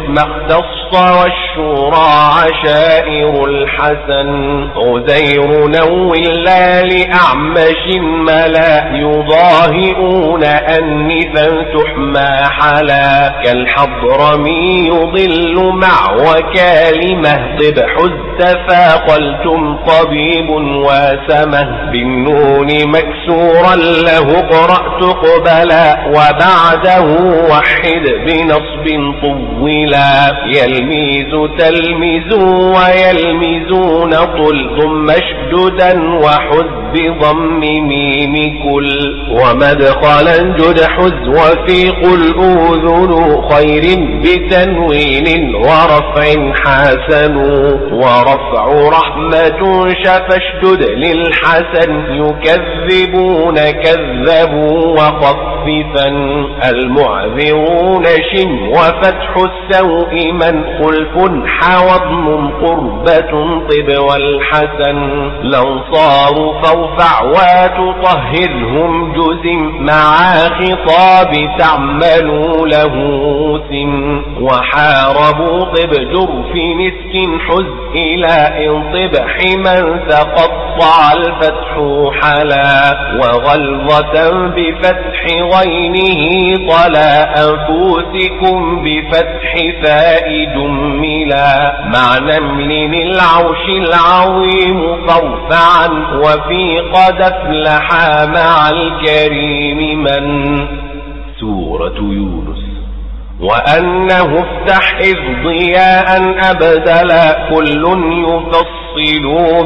Speaker 2: ما اختص والشورى عشائر الحسن عزير نو الله لأعمش ما فلا يضاهئون أنفا تحمى حلا. كالحضرمي يضل مع وكالمه. طب حز فاقلتم طبيب واسمه. بالنون مكسورا له قرأت قبلا. وبعده وحد بنصب طولا. يلميز تلمز ويلمزون طل. ضم مشددا وحذ بضم ميم. كل ومدخلا جد حز وفي قل أوذن خير بتنوين ورفع حسن ورفع رحمة شفشدد للحسن يكذبون كذبوا وخففا المعذرون شم وفتح السوء من خلف حوضم قربة طب والحسن الأنصار فارفع وتطهرهم جزم مع خطاب تعملوا له سم وحاربوا طب جرف مسك حز إلى انطبح من تقطع الفتح حلا وغلظة بفتح غينه طلا أنفسكم بفتح فاء جملا مع نمل العوش العظيم فارفعا وفي قد افلح مع الكريم من؟
Speaker 1: سورة يونس.
Speaker 2: وأنه افتح إذ ضياء أبدلا كل يفصل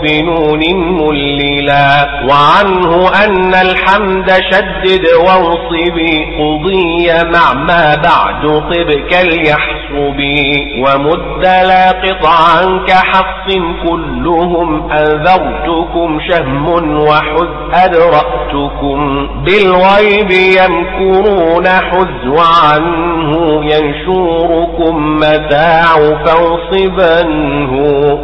Speaker 2: بنون مللا وعنه أن الحمد شدد وانصب قضي مع ما بعد طب كاليحصب ومد لا قطعا كحفص كلهم أنذرتكم شهم وحز أدرأتكم بالغيب يمكرون حز وعنه ينشوركم متاع فانصبنه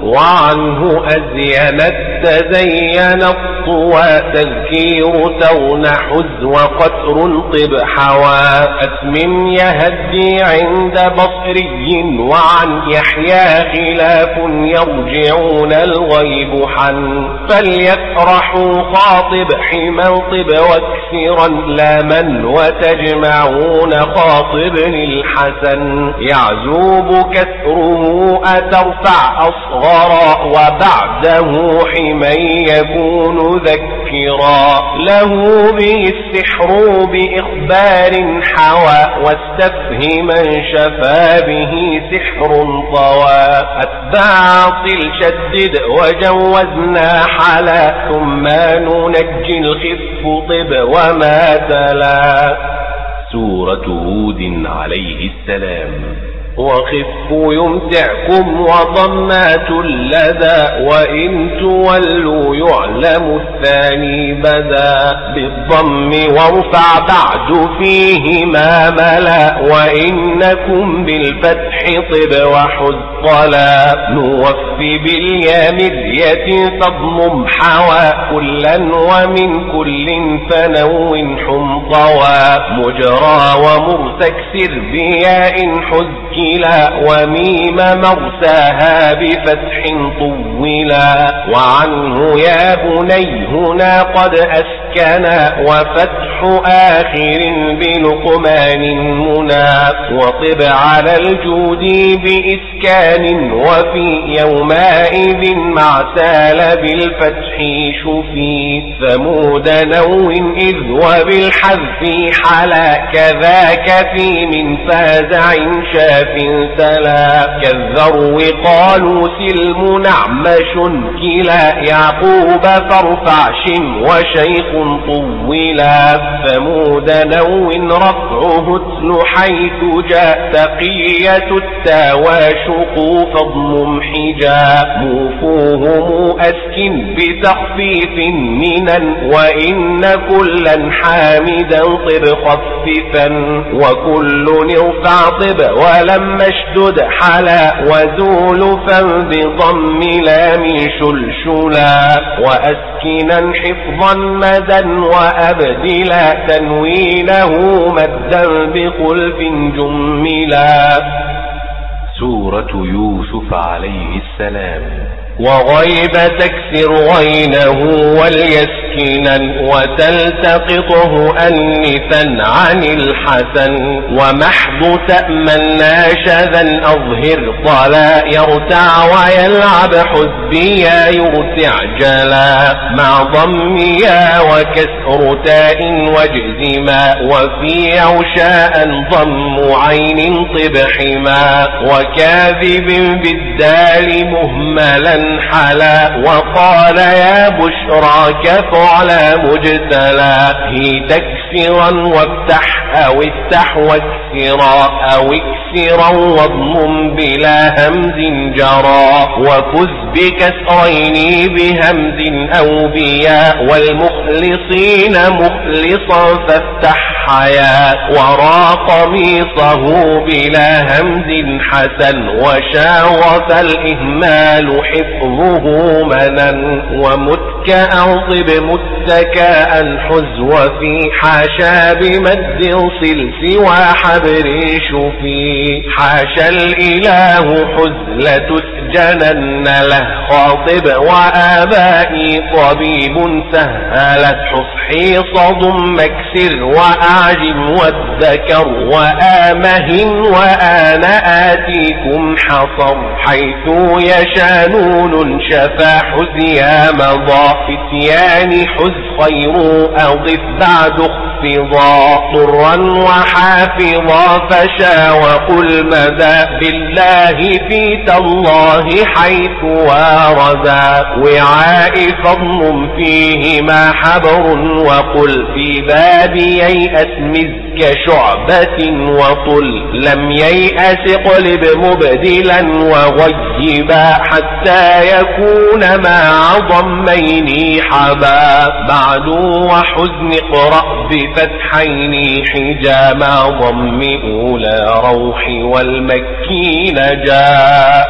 Speaker 2: وعنه أزينت تزين الطوى تذكير تغن حز وقتر طب حوى أثم يهدي عند بصري وعن يحيى خلاف يرجعون الغيب حن فليفرحوا خاطب حما طب واكسرا لا من وتجمعون خاطب الحسن يعزوب كسره أترفع أصغرا وبعده حمي يكون ذكرا. له به السحر بإخبار حوى واستفهما شفى به سحر طوى. أتبع طل شدد وجوزنا حلا ثم ننجي الخف طب وما تلا.
Speaker 1: سورة هود عليه السلام.
Speaker 2: وخف يمتعكم وضمات اللذا وإن تولوا يعلم الثاني بدا بالضم وارفع بعد فيه ما ملا وإنكم بالفتح طب وحزطلا نوفي باليا مذية فضم حوى كلا ومن كل فنو حمطوا. مجرى ومرتكسر بياء حزك كلا وميم مرساها بفتح طولا وعنه يا بني هنا قد أسكنا وفتح آخر بلقمان منا وطب على الجود بإسكان وفي يومئذ مع سال بالفتح شفي ثمود نو إذ وبالحذف حلا كذاك في من فازع شاف سلا كالذرو قالوا سلم نعمش كلا يعقوب فارفع شم وشيخ طولا ثمود نو رفعه اتل حيث جاء تقية التواشق فضم حجا موفوهم أسكن بتخفيف منا وإن كلا حامدا طب خففا وكل ارفع طب ولم اشدد حلا وزول فم بضم لام شلشلا وأسكنا حفظا مدا وأبدلا تنوينه مدا بخلف جملا
Speaker 1: سورة يوسف عليه السلام
Speaker 2: وغيب تكسر غينه وليسكنا وتلتقطه أنثا عن الحسن ومحض تأمنا شذا أظهر طلا يرتع ويلعب حزبيا يرتع جلا مع ضميا وكسر تاء وجزما وفي عشاء ضم عين طبحما وكاذب بالدال مهملا حلا وقال يا بشراك فعلى مجتلى. هي تكسرا وافتح أو افتح واكسرا أو اكسرا واضمم بلا همز جرى. وفز بكسرين بهمز أو بياء والمخلصين مخلصا فافتح حياء ورا قميصه بلا همز حسن. وشاوف الإهمال حفظه منا ومتكأ طب متكاء حز وفي حاشا بمد صل سوى حبر شفي. حاشا الإله حز لتسجنن له خاطب وآبائي طبيب سهلت حصحي صدم مكسر وأعجم والذكر وآمه وآن آتيكم حصر. حيث يشانون شفا حز يا مضى فتيان حز خير أضف بعد اخفضا طرا وحافظا فشا وقل مدى بالله في تالله حيث واردا وعاء فضل فيهما حبر وقل في باب ييأس مزك شعبة وطل. لم ييأس قلب مبدلا وغيبا حتى يكون مع ضمين حبا بعد وحزن اقرأ بفتحين حجاما ضم أولى روح والمكين جاء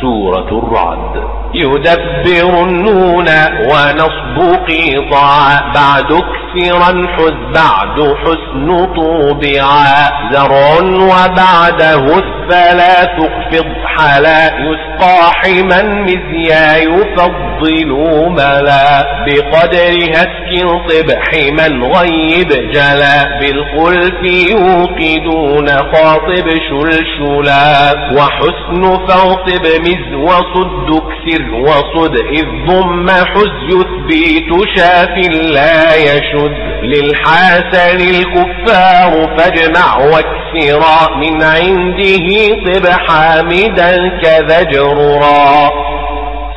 Speaker 1: سورة الرعد.
Speaker 2: يدبر النون ونصب قيطا بعد كثرا حز بعد حسن طوبعا زرع وبعده الثلاث اخفض حلا يسقى حما مزيا يفضل ملا. بقدرها اسكن طب حما غيب جلا بالخلف يوقدون خاطب شلشلا. وحسن فوطب مز وصد كسر واكسر وصد إذ ضم حز يثبيت شاف لا يشد. للحاسن الكفار فاجمع واكسرا من عنده طب حامدا كذجررا.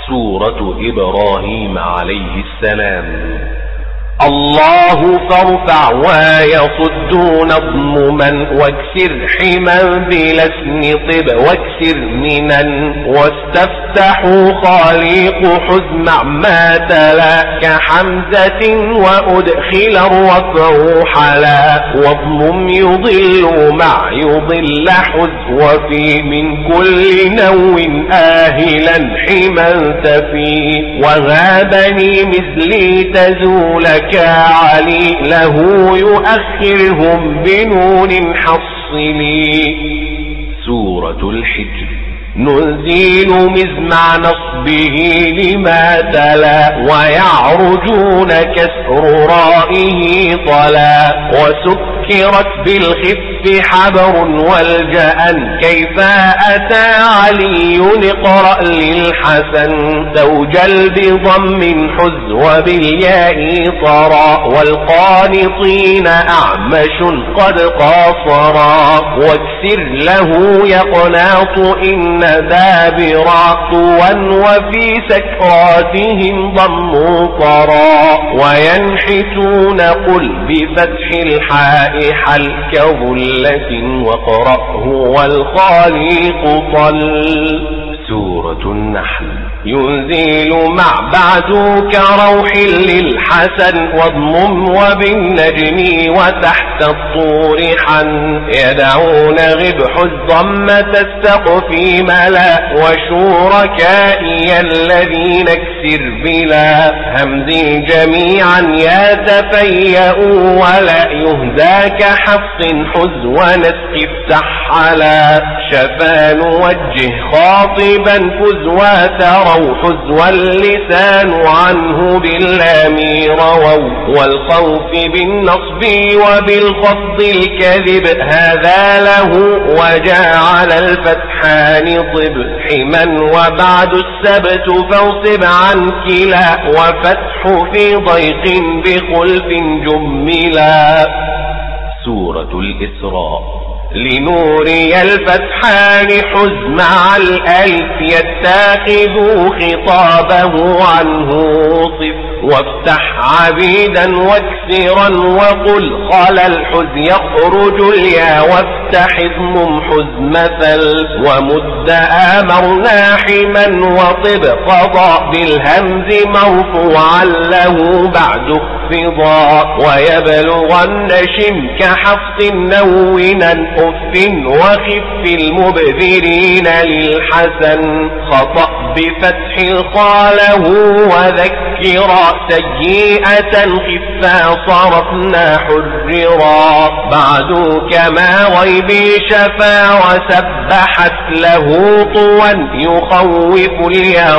Speaker 1: سورة إبراهيم عليه السلام.
Speaker 2: الله فارفع ويصدون ضمما واكسر حما بلا اسم طب واكسر منا واستفتحوا خالق حزمع ما تلا كحمزة وأدخل الرفع حلا واضمم يضل مع يضل حز وفي من كل نو آهلا حما تفي وهابني مثلي تزول كعلي له يؤخرهم بنون حصلي
Speaker 1: سورة الحجر.
Speaker 2: نزيل مزمع نصبه لما تلا ويعرجون كسر رائه طلا وسكرت بالخف حبر والجأن كيف أتى علي اقرأ للحسن زوجا بضم حز وبالياء طرا والقانطين أعمش قد قاصرا واكسر له يقناط إن دابرا طوا وفي سكراتهم ضموا طرا وينحتون قل بفتح الحاء حل كظلة واقرأه والخالق طل
Speaker 1: سورة النحل
Speaker 2: ينزيل مع بعد كروح للحسن واضمم وبالنجم وتحت الطور حن يدعون غبح الضمة السقف ملا وشركائي الذين اكسر بلا همز جميعا يتفيأوا ولا يهدى كحفص حز ونسق افتح على شفا نوجه خاطبا فز وتروا حز واللسان عنه باللام رووا والخوف بالنصب وبالخفض الكذب. هذا له وجعل الفتحان طب حما وبعد السبت فانصب عن كلا وفتح في ضيق بخلف جملا.
Speaker 1: سورة الإسراء.
Speaker 2: لنوري الفتحان حز مع الألف يتاخذوا خطابه عنه. صف وافتح عبيدا واكسرا وقل قال الحز يخرج اليا وافتح اضمم حز مثل ومد امرنا حما وطب قضى بالهمز مرفوعا له بعد اخفضا ويبلغن شم كحفظ نونا أف وخف المبذرين للحسن خطأ بفتح قاله وذكرا سيئة خفا صرفنا حررا. بعد كما غيبي شفا وسبحت له طوا يخوف اليا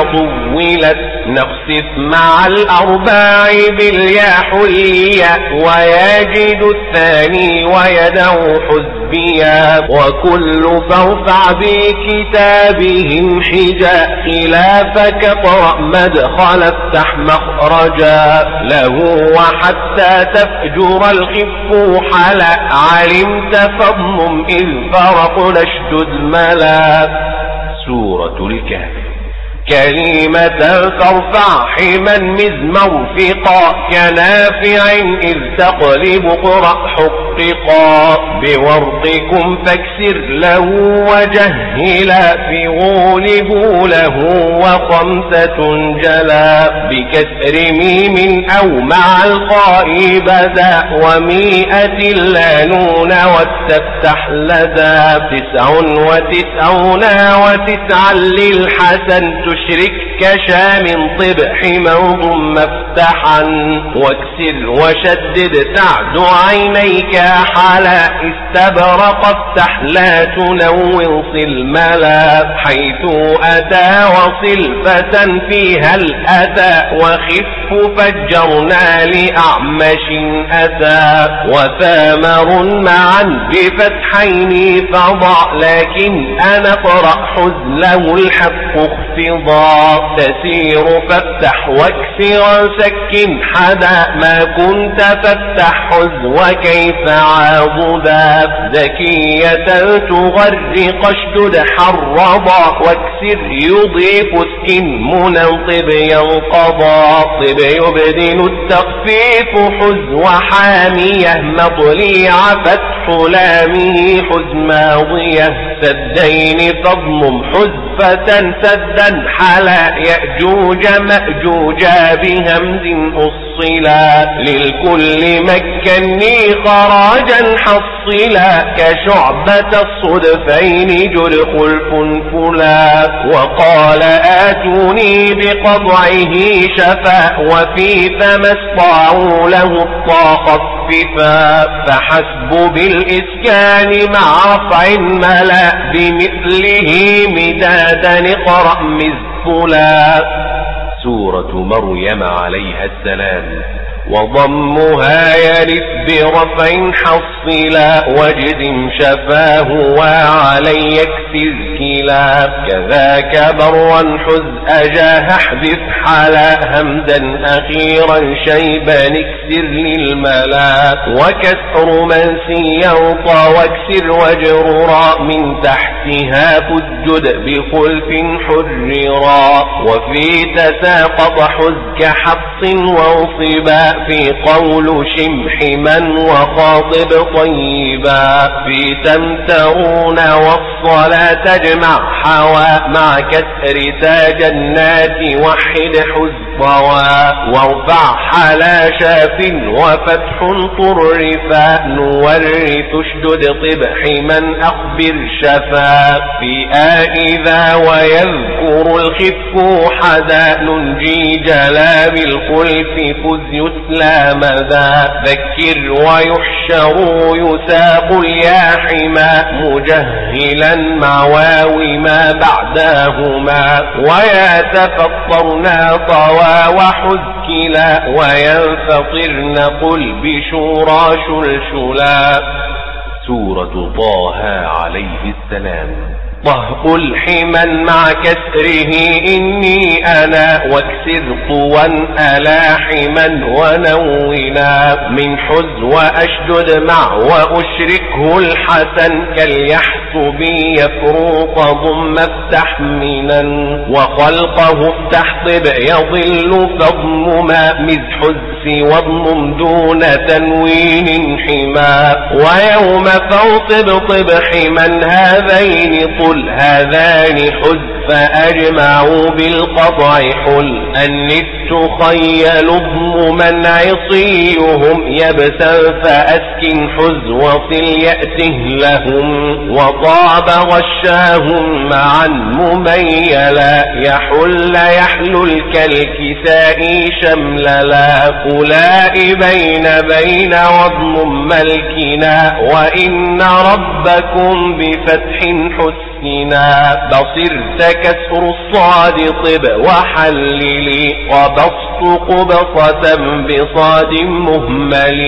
Speaker 2: نخسف مع الأرباع باليا حليا ويجد الثاني ويدعو حزبيا وكل فارفع بكتابهم حجا خلافك اقرأ مدخل افتح مخرجا له وحتى تفجر الخف حلا علمت فضم إذ فرق نشدد ملا
Speaker 1: سورة الكهف
Speaker 2: كلمة فارفع حما مزمر فقا كنافع إذ تقلب قرأ حققا. بورقكم فاكسر له وجهلا. في غولبوا له وخمسة جلا. بكسر ميم أو مع القاء بدا. ومئة لا نون والتفتح لدى. تسع وتسعون وتسعا للحسن تشرك كشام طبح موض مفتحا واكسر وشدد تعد عينيك حلا استبرق افتح لا تنون صلملا حيث أتى وصلفة فيها الأتى وخف فجرنا لأعمش أتى وثامر معا بفتحين فضع لكن أنا اقرأ حزله الحق اخفض أيضا تسير فافتح واكسرا سك حدا ما كنت فافتح حز وكيف عاضدا زكية تغرق اشدد حرضا. واكسر يضيف اسكن منطب ينقضى. طب يبدل التخفيف حز وحامية مطليع فتح لامه حز ماضية. سدين فضم حزفة سدا حلا يأجوج مأجوجا بهمز أصلا للكل مكني خراجا حصلا كشعبة الصدفين جر خلف فلا وقال آتوني بقضعه شفا وفي فما استطاعوا له الطاقة فحسب بالإسكان مع رفع ملا بمثله مدادا اقرأ مزقلا
Speaker 1: سورة مريم عليها السلام.
Speaker 2: وضمها يرث برفع حصلا واجزم شفاه وعلي يكسر كلا كذاك برا حز أجاه احذف حلا همدا أخيرا شيبا اكسر للملا وكسر من سيوطى واكسر وجررا من تحتها فجد بخلف حررا وفي تساقط حز كحفص ووصبا في قول شمح من وخاطب طيبا. في تمترون والصلاة تجمع حوا مع كسر تا جنات وحد حزطوا وارفع حلا شاف وفتح طرفا نورث اشدد طبح من أخبر شفا. في آئذا ويذكر الخف حدا. ننجي جلا بالخلف فز يتلى مدى ذكر ويحشر يساق الياحما مجهلا مع واو ما بعدهما ويتفطرنا طوى وحذكلا وينفطرن قل بشورى شلشلا
Speaker 1: سورة طه عليه السلام.
Speaker 2: طه الحما مع كسره إني أنا واكسر طوا ألا حما ونونا من حز وأشدد مع وأشركه الحسن كاليحسب يفروق ضم افتح منا وخلقه افتح طب يضل فضم ما مز حز واضمم دون تنوين حما ويوم فوطب طب حما هذين طل هذان حز فأجمعوا بالقطع حل النت خيل ابن من عصيهم يبسا فأسكن حز وصل يأته لهم وطاب غشاهم معا مميلا يحل يحلل كالكساء شمللا أولاء بين بين وضم ملكنا وإن ربكم بفتح حسنا بصرت كسر الصاد طب وحللي وبسط قبصة بصاد مهمل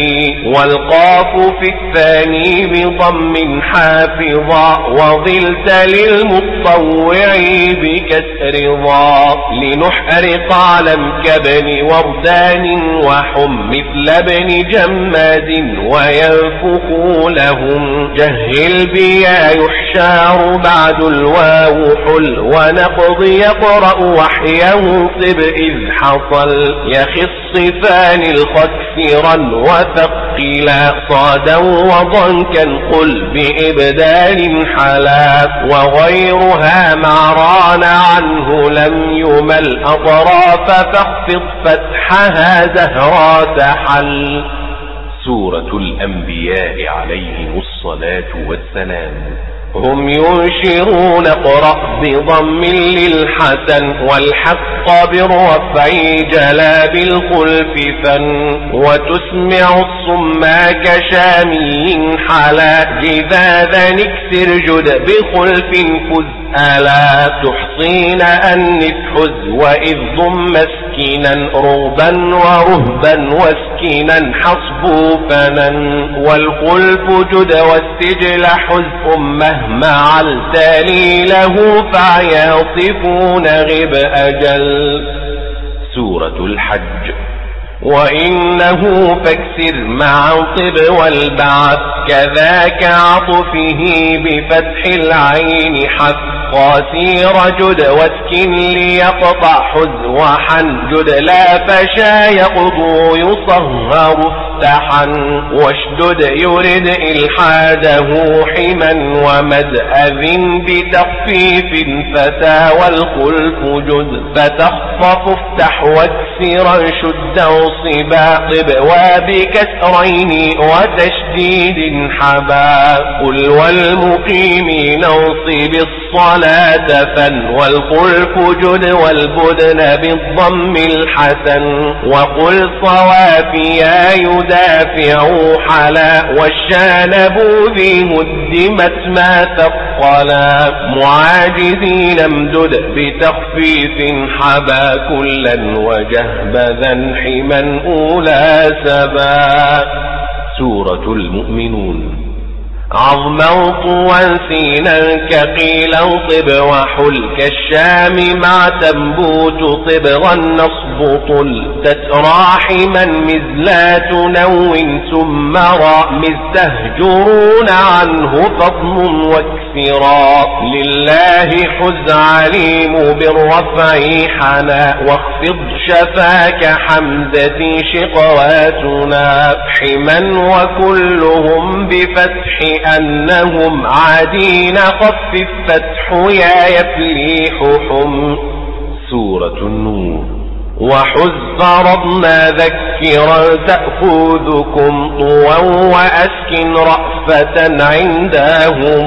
Speaker 2: والقاف في الثاني بضم حافظا وظلت للمطوع بكسر ضا لنحرق علم كبن وردان وحم مثل ابن جماد وينفخوا لهم. جهل بيا يحشار بعد الواو حل ونقض يقرأ وحيه صب إذ حصل يخصفان الخسرا وثقلا صادا وضنكا قل بإبدال حلا وغيرها معران عنه لم يمل أطراف فاخفض فتحها زهرا تحل
Speaker 1: سورة الأنبياء عليهم الصلاة والسلام
Speaker 2: هم ينشرون اقرأ بضم للحسن والحق بالرفع جلا بالخلف فن وتسمع الصما كشامي حلا جذاذا نكسر جد بخلف فز ألا تحصين أنف حز وإذ ضم مسكينا رغبا ورهبا وسكينا حصبوا فنا والقلب جد والسجل حز مهما التالي له فيصفون غب أجل
Speaker 1: سورة الحج.
Speaker 2: وإنه فاكسر مع الطب والبعث كذاك عطفه بفتح العين حق قاسير جد واسكن ليقطع حز وحنجد لا فشا يقضو يصهر افتحا واشدد يرد إلحاده حما ومدأذ بتخفيف فتى والخلف جد فتخفف افتح واكسرا شد صبا طب وبكسرين وتشديد حبا قل والمقيمين انصب الصلاة فن والخلف جد والبدن بالضم الحسن وقل صوافيا يدافع حلا والشانب ذي هدمت ما ثقلا معاجزين امدد بتخفيف حبا كلا وجهبذا حما من أولى سبا.
Speaker 1: سورة المؤمنون.
Speaker 2: عظما طوا سينا كقيلا طب وحل كالشام مع تنبوت طبغا نصب طل تتراحما مزلات نو ثم راء مستهجرون عنه فضل واكسرا لله حز عليم بالرفع حنا واخفض شفاك حمزة شقواتنا حما وكلهم بفتح أنهم عادين خفف فتح يا يفليح حم.
Speaker 1: سورة النور.
Speaker 2: وحز فرضنا ذكرا تأخذكم طوا وأسكن رأفة عندهم.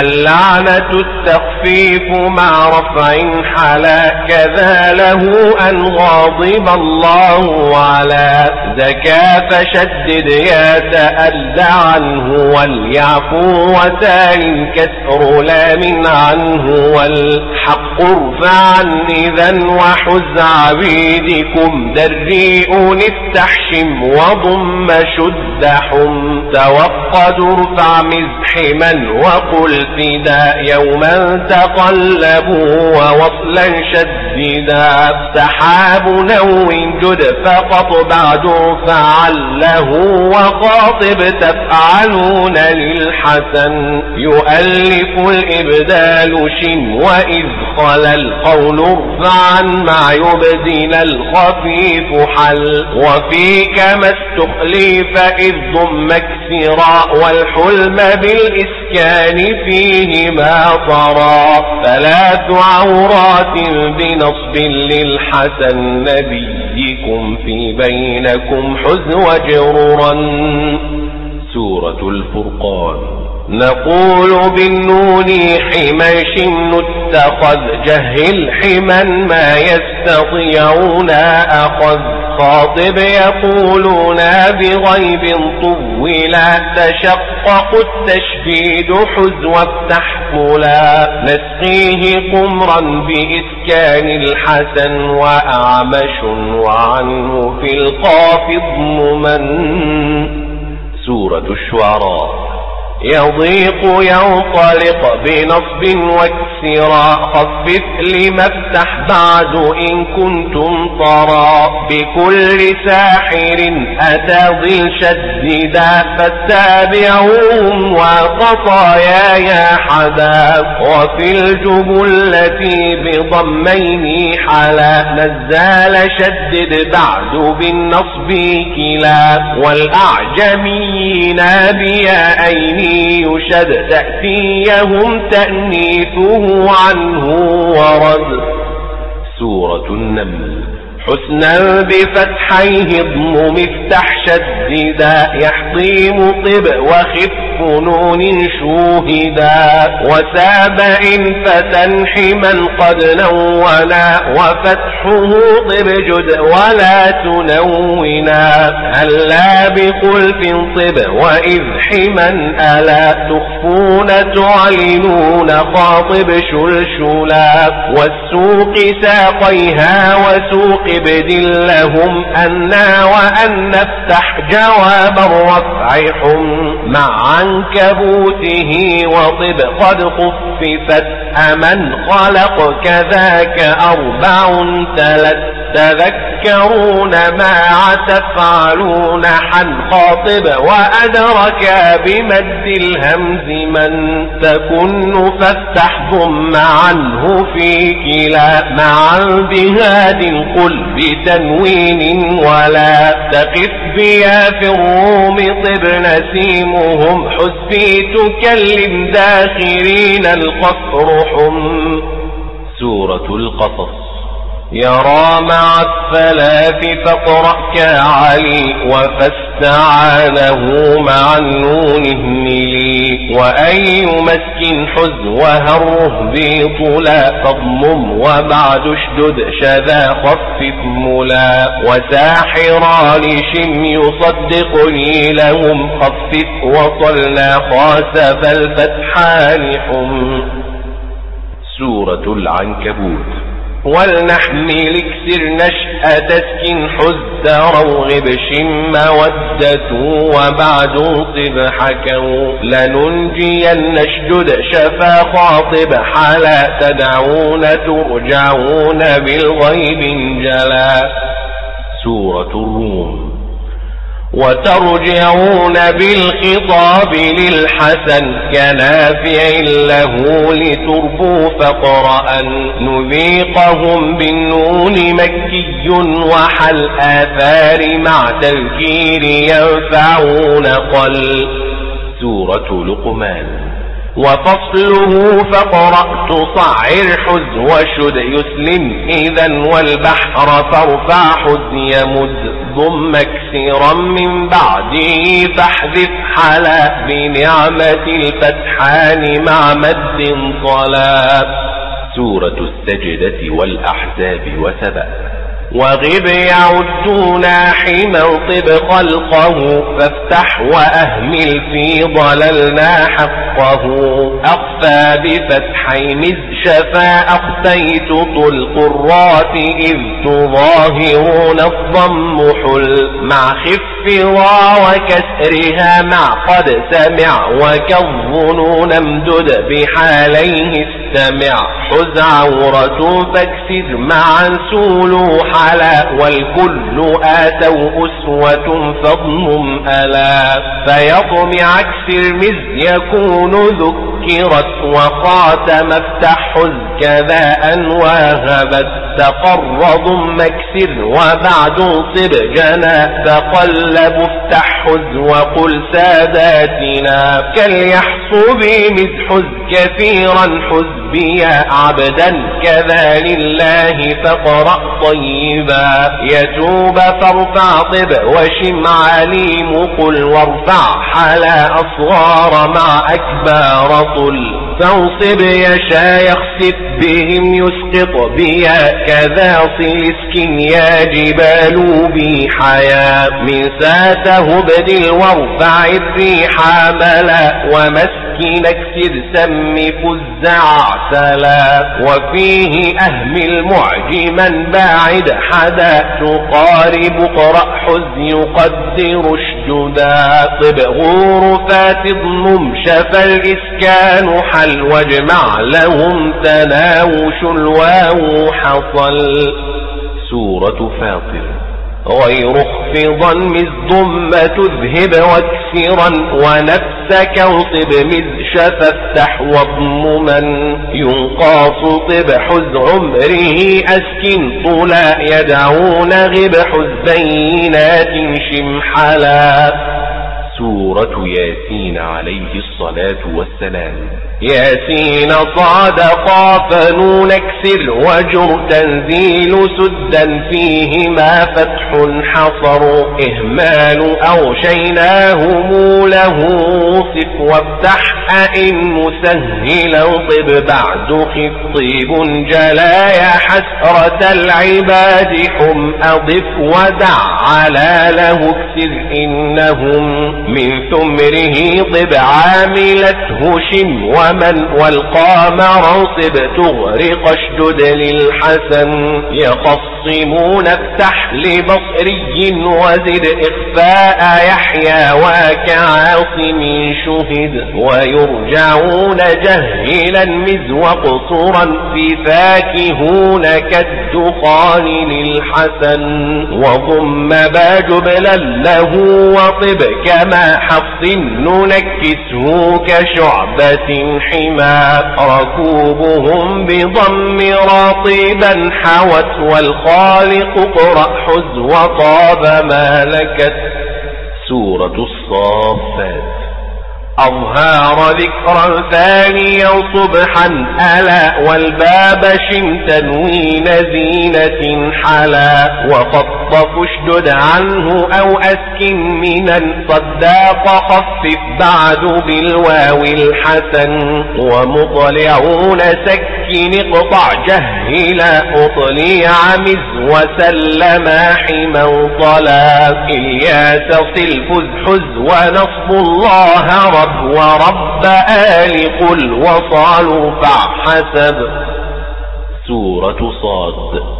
Speaker 2: اللعنة التخفيف مع رفع حلا كذا له أن غاضب الله على زكا فشدد يا تأل عنه وليعفو وتال كسر لا من عنه والحق ارفعا إذا وحز عبيد عبيدكم دريئون افتحشم وضم شدحم توقد ارفع مزحما وقل فدا يوما تقلبوا ووصلا شددا سحاب نو جد فقط بعد فعله وقاطب تفعلون للحسن يؤلف الإبدال شن وإذ خل القول ارفعا مع يبدي من الخفيف حل. وفيك ما استخلف إذ ضم كسرا والحلم بالإسكان فيه ما طرا. ثلاث عورات بنصب للحسن نبيكم في بينكم حز وجررا
Speaker 1: سورة الفرقان.
Speaker 2: نقول بالنون حماش نتخذ جهل حما ما يستطيعون أخذ. خاطب يقولون بغيب طولا تشقق التشديد حز وافتح فلا نسقيه قمرا بإسكان الحسن وأعمش وعنه في القاف ضمما
Speaker 1: سورة الشعراء.
Speaker 2: يضيق ينطلق بنصب واكسرا. خفف لمفتح بعد إن كنتم طرا. بكل ساحر أتى ظل شددا فاتبعوهم وقطايا يا حدا وفي الجبلة بضمين حلا. نزال شدد بعد بالنصب كلا. والأعجمين بيائين يشد تأتيهم تأنيثه عنه ورد.
Speaker 1: سورة النمل.
Speaker 2: حسنا بفتحيه ضم مفتح شددا يحطيم طب وخف فنون شوهدا. وسابع فتنحي من قد نونا وفتحه طب جد ولا تنونا. هلا بخلف طب وإذ حما ألا تخفون تعلنون خاطب شلشلا. والسوق ساقيها وسوق ابدل لهم أنا وأن نفتح جواب الرفع حم مع عنكبوته وطب قد خففت أمن خلق كذاك أربع تلت تذكرون ما تفعلون حن خاطب وأدرك بمد الهمز من تكن فافتح ضم عنه في كلا مع بهاد قل بتنوين ولا تقف بيا في الروم طب نسيمهم حسبي تكلم داخرين القصر حم
Speaker 1: سورة القصص
Speaker 2: يرى مع الثلاث فاقرأ كعلي وفاستعانه مع النون اهملي وأي مسك حز وهره بطلا فاضمم وبعد اشدد شذا خفف ملا وساحران شم يصدقني لهم خفف وصلنا خاسف الفتحان حم.
Speaker 1: سورة العنكبوت.
Speaker 2: ولنحمل اكسر نشأة تسكن روغب شم ودة وبعد طب حكوا لننجين نشدد شفا خاطب حلا تدعون ترجعون بالغيب جلا
Speaker 1: سورة الروم.
Speaker 2: وترجعون بالخطاب للحسن. كنافع له لتربوا فقرأ. نذيقهم بالنون مكي وحل. آثار مع تذكير ينفعون قل.
Speaker 1: سورة لقمان.
Speaker 2: وفصله فقرأ تصعر حز وشد يسلم إذا والبحر فارفع حز يمد ضم مكسرا من بعده فاحذف حلا بنعمة الفتحان مع مد طلا
Speaker 1: سورة السجدة والأحزاب وسبأ.
Speaker 2: وغب يعدون حين طب خلقه فافتح وأهمل في ضللنا حقه. أخفى بفتحي مز شفا أخفيت طل قرات إذ تظاهرون الضم حل مع خف را وكسرها مع قد سمع وكالظنون امدد بحاليه استمع حز عورة فاكسر معا سولوحا على والكل آتوا أسوة فضم ألا فيطمع عكس المز يكون ذكرت وقات مفتح كذا أن واهبت تقرض مكسر وبعد صب جنا تقلب افتح وقل ساداتنا كاليحصب مذ كثيرا حزبيا عبدا كذا لله فقرأ طيب طيبا يتوب فارفع طب وشم عليم قل وارفع حلا أصغار مع أكبار طل فانصب يشا يخسف بهم يسقط بيا كذا صلسك يا جبال بي حيا. من ساته بدل وارفع الريح ملا ومسكن اكسر سم فزع سلا وفيه أهمل معجما باعد حدا تقارب قرأ حز يقدر اشجدا طب غرفات ضمم شفى الإسكان حل واجمع لهم تناوش الواو حصل.
Speaker 1: سورة فاطر
Speaker 2: غير اخفضا مز تذهب واكسرا ونفسك انصب مز شففتح واضمما ينقاص طب حز عمره أسكن طلا يدعون غب حز بينات شمحلا.
Speaker 1: سورة ياسين عليه الصلاة والسلام.
Speaker 2: ياسين صاد قاف نون اكسر وجر تنزيل سدا فيهما فتح حصر. إهمال أوشيناه له صف وافتح أئن مسهلا طب. بعد خف طيب جلايا حسرة العباد حم أضف ودع على له اكسر إنهم من ثمره طب عاملته شم ومن والقامر انصب تغرق اشدد للحسن. يخصمون افتح لبصري وزد إخفاء يحيى وكعاصم شهد. ويرجعون جهلا مز وقصرا في فاكهون كالدخان للحسن. وضم باجبلا له وطب كما حفظ ننكسه كشعبة حما ركوبهم بضم راطبا حوت والخالق قرأ حز وطاب ما لكت.
Speaker 1: سورة الصافات.
Speaker 2: أظهار ذكرا ثانيا صبحا ألا والباب شم تنوين زينة حلا وخط فاشدد عنه أو أسكن منا صداق خفف بعد بالواو الحسن. ومطلعون سكن اقطع جهلا أطلي عمز وسلما حما طلا إلياس صلف حز ونصب الله رب رب ورب آل قل وصالوا فحسب
Speaker 1: سورة صاد.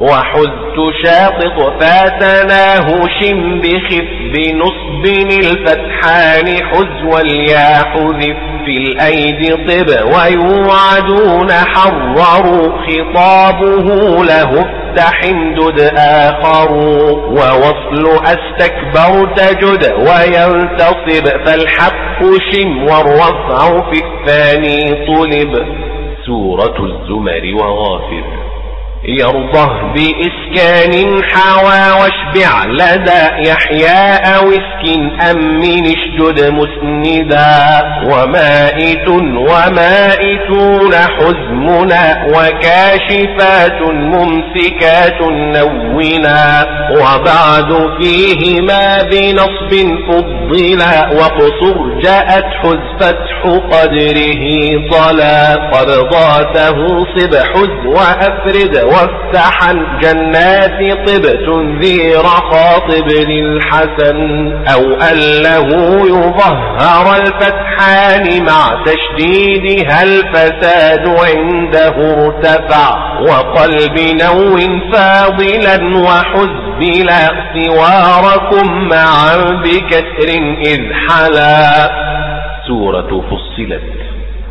Speaker 2: وحزت شاطط فاتناه شم بخف بنصب الفتحان حز واليا حذف في الأيدي طب ويوعدون حرروا خطابه له افتح امدد آخر ووصل أستكبرت جد وينتصب فالحق شم والرفع في الثاني طلب
Speaker 1: سورة الزمر وغافر
Speaker 2: يرضه بإسكان حوى واشبع لدى يحياء وسكن أمن اشدد مسندا ومائت ومائتون حزمنا وكاشفات ممسكات نونا وبعد فيهما بنصب فضلا وقصر جاءت حز فتح قدره طلا قد ضاته صب حز وأفرد وافتحا جنات طب تنذير خاطب للحسن أو أن له يظهر الفتحان مع تشديدها الفساد عنده ارتفع وقلب نو فاضلا وحزبلا سواركم معا بكسر إذ حلا.
Speaker 1: سورة فصلت.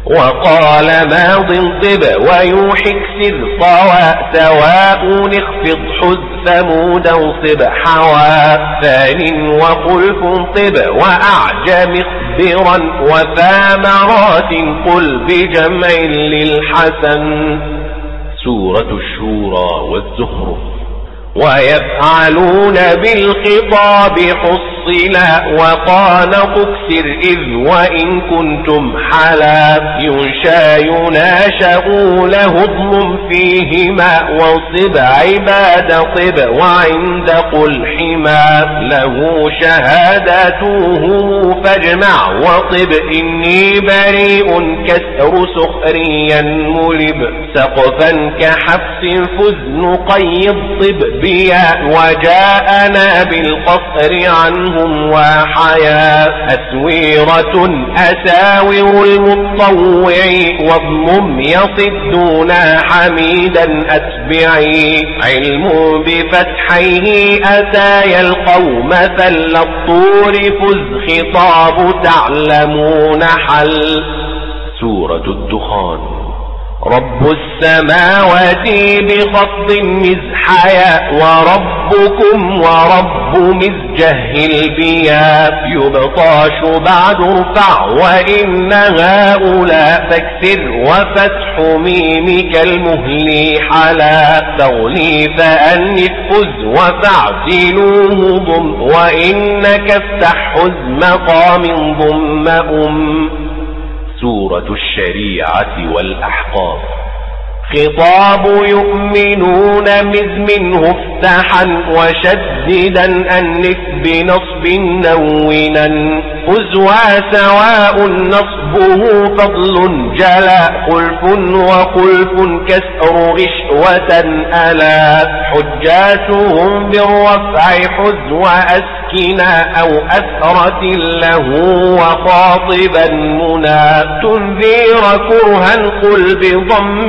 Speaker 2: وقال ماض طب ويوحك سر طوى سواء اخفض حز ثمود صب حوى ثان وخلف طب وأعجم اخبرا وثامرات قل بجمع للحسن
Speaker 1: سورة الشورى والزخرف
Speaker 2: ويفعلون بالخطاب حصلا وقال تكسر إذ وإن كنتم حلا ينشى يناشأ له اضم فيهما وصب عباد طب وعند قل حما له شهاداته فاجمع وطب إني بريء كسر سخريا ملب سقفا كحفس فز نقيض طب بيا وجاءنا بالقصر عنهم وحيا أسويرة أساور المطوع واضمم يصدون حميدا أتبعي. علم بفتحيه أتايا القوم ثل الطور فز خطاب تعلمون حل.
Speaker 1: سورة الدخان.
Speaker 2: رب السماوات بخفض مزحيا وربكم ورب مزجه البيا يبطاش بعد ارفع وإن هؤلاء فاكسر وفتح ميمك المهلي حلا. تغليف أنف فز وفاعتلوه ضم وإنك افتح حز مقام ضم أم.
Speaker 1: سورة الشريعة والأحقاف.
Speaker 2: خطاب يؤمنون مز منه افتحا وشددا أنف بنصب نونا أزوى سواء نصبه فضل جلا خلف وخلف كسر غشوة ألا حجاتهم بالرفع حز وأسكنا أو أثرة له وخاطبا منا تنذير كرها قل بضم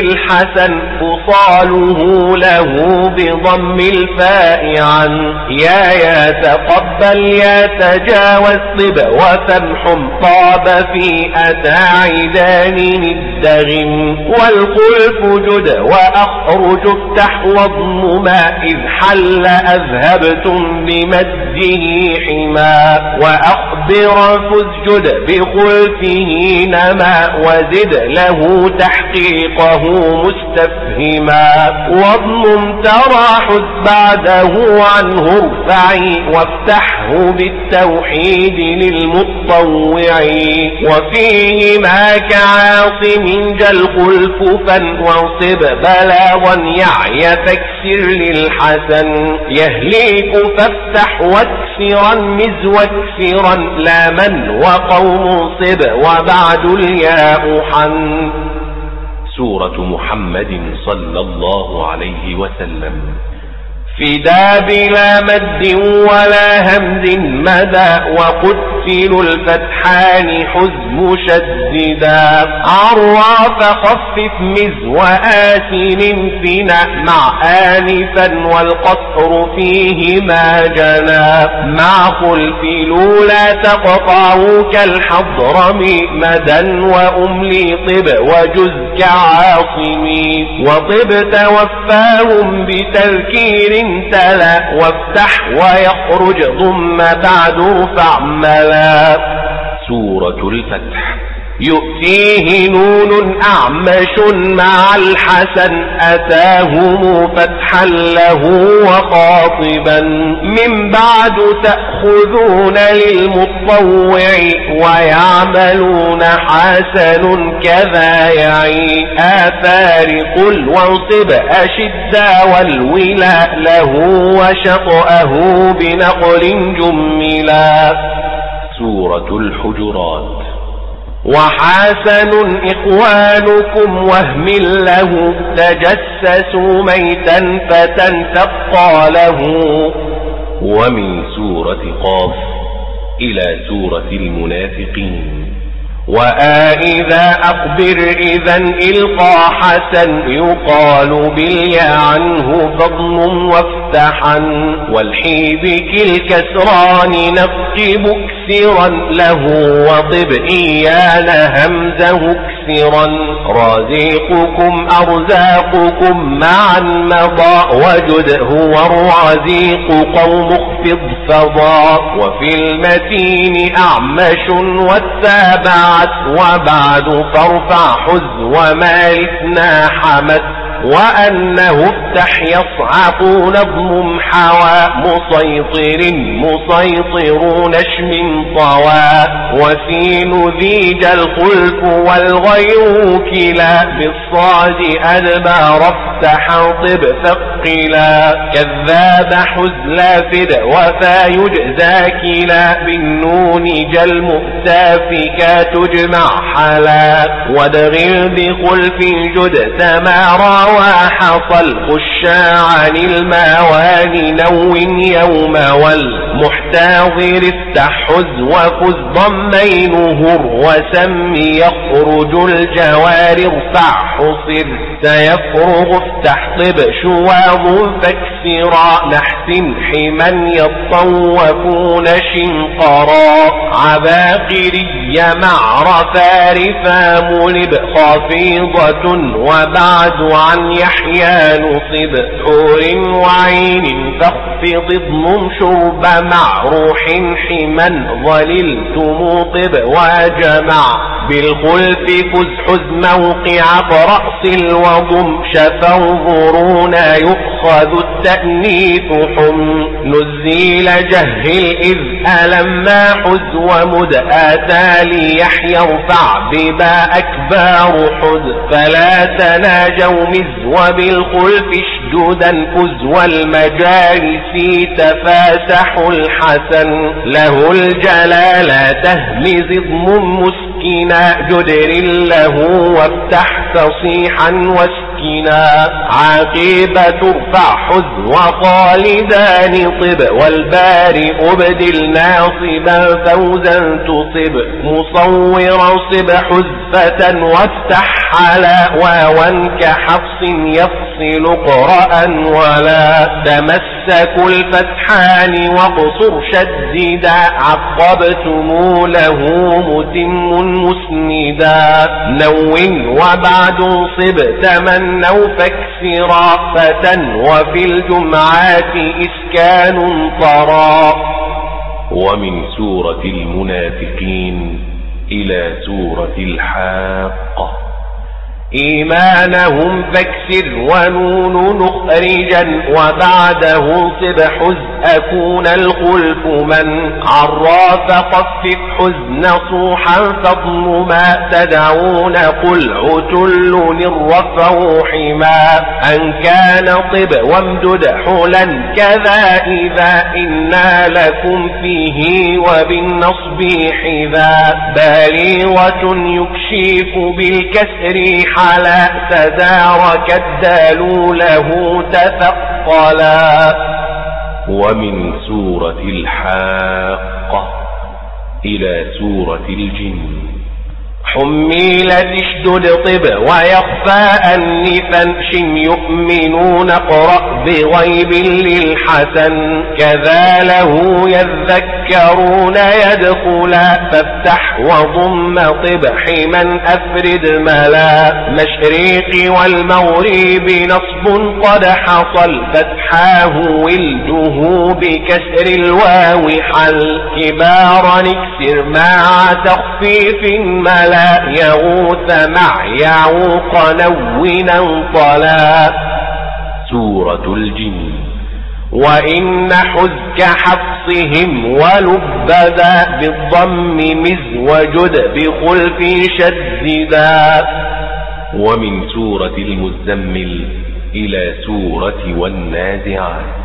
Speaker 2: للحسن فصاله له بضم الفاء عن يا يا تقبل يا تجاوز طب وسمح طاب في أتاعدان الدغم والقلف جد وأخرج افتح واضم ما إذ حل أذهبتم بمده حما. وأخبر فاسجد بخلفه نما وزد له تحقيقه مستفهما. واضم تراحث بعده عنه ارفعي وافتحه بالتوحيد للمطوع وفيه ما كعاصم جل خلففا وانصب بلاغا يعي فاكسر للحسن. يهليك فافتح واكسرا مز واكسرا لا من وقوم صب وبعد الياء حن.
Speaker 1: سورة محمد صلى الله عليه وسلم.
Speaker 2: فدا بلا مد ولا همز مدى وقتل الفتحان حز مشددا عرى فخفف مز وآسن فنا مع آنفا والقصر فيه ما جنى مع خلف لولا تقطع كالحضرم مدى وأملي طب وجز كعاصمي وطب توفاهم بتذكير تلا وافتح ويخرج ضم بعد فاعملا
Speaker 1: سورة الفتح.
Speaker 2: يؤتيه نون أعمش مع الحسن. أتاهم فتحا له وخاطبا. من بعد تأخذون للمطوع ويعملون حسن كذا يعي. آثار قل وانصب أشدا والولاء له وشطأه بنقل جملا.
Speaker 1: سورة الحجرات.
Speaker 2: وحسن إخوانكم وهم له تجسسوا ميتا فتنتقى له.
Speaker 1: ومن سورة قاف إلى سورة المنافقين.
Speaker 2: وآئذا أخبر إذا إلقى حسن يقال باليا عنه فضم وافتحا والحيبك الكسران نفق مكسرا له وطب إيانا همزه كسرا رازقكم أرزاقكم معا مضى وجد هو الرازيق قوم اخفض فضا وفي المتين أعمش والتابع وبعد فارفع حز وما حمت وأنه افتح يصعقون اضمم حوى مسيطر مسيطرون اشم طوى وسين ذيج الخلف والغير كلا بالصاد أدبار افتح طب ثقلا كذاب حزلا فد وفا يجزى كلا بالنون جل مؤتافكا تجمع حلا وادغل بخلف جد تمارا وحصل خشا عن المواني نو يوم والمحتاضر افتح حز وفز ضمينه وسم يخرج الجوار ارفع حصر. سيفرغ افتح طب شواظ فاكسرا. نحسن حما يطوفون شنقرا عباقري مع رفارفا ملب خفيضة وبعد عن يحيى نصب. حور وعين فاخفض اضمم شرب مع روح حما ظللت موطب وجمع بالخلف فزحز موقع برأس الوضم شفوضرون يؤخذ التأنيث حم نزيل جهل إذ ألما حز ومد آتى ليحيى ارفع بما أكبار حز فلا تناجوا مز وبالخلف اشددا فز والمجالس تفاسحوا الحسن له الجلال تهمز ضم مسكنا جدر له وافتح فصيحا واسكنا عاقبة ترفع حز وخالدان طب والبارئ أبدل ناصبا فوزا تصب. مصورا صب حزفة وافتح على واوا كحفص يفصل قرأ ولا. تمسك الفتحان واقصر شددا عقبتم له متم مسندا. نو وبعد صب تمنوا فاكسرا فتى وفي الجمعات إسكان طرا.
Speaker 1: ومن سورة المنافقين إلى سورة الحاقة
Speaker 2: إيمانهم فاكسر ونون نخرجا وبعده صبح أكون الخلف من عراف خفف حزن صوحا فضم ما تدعون قل عتل الرفع حما أن كان طب وامدد حلا كذا إذا إنا لكم فيه وبالنصب حذا بالغة يكشف بالكسر حلا تدارك الدال له تثقلا
Speaker 1: ومن سورة الحاقة إلى سورة الجن.
Speaker 2: حميلت اشدد طب ويخفى أنفا شم يؤمنون اقرأ بغيب للحسن كذا له يذكرون يدخلا فافتح وضم طب حما أفرد ملا مشريق والمغرب نصب قد حصل فتحاه ولده بكسر الواو حل كبارا اكسر مع تخفيف ملا يغوث مع يعوق نونا طلا.
Speaker 1: سورة الجن.
Speaker 2: وإن حزك حفصهم ولبذا بالضم مز وجد بخلف شددا
Speaker 1: ومن سورة المزمل إلى سورة والنازعات.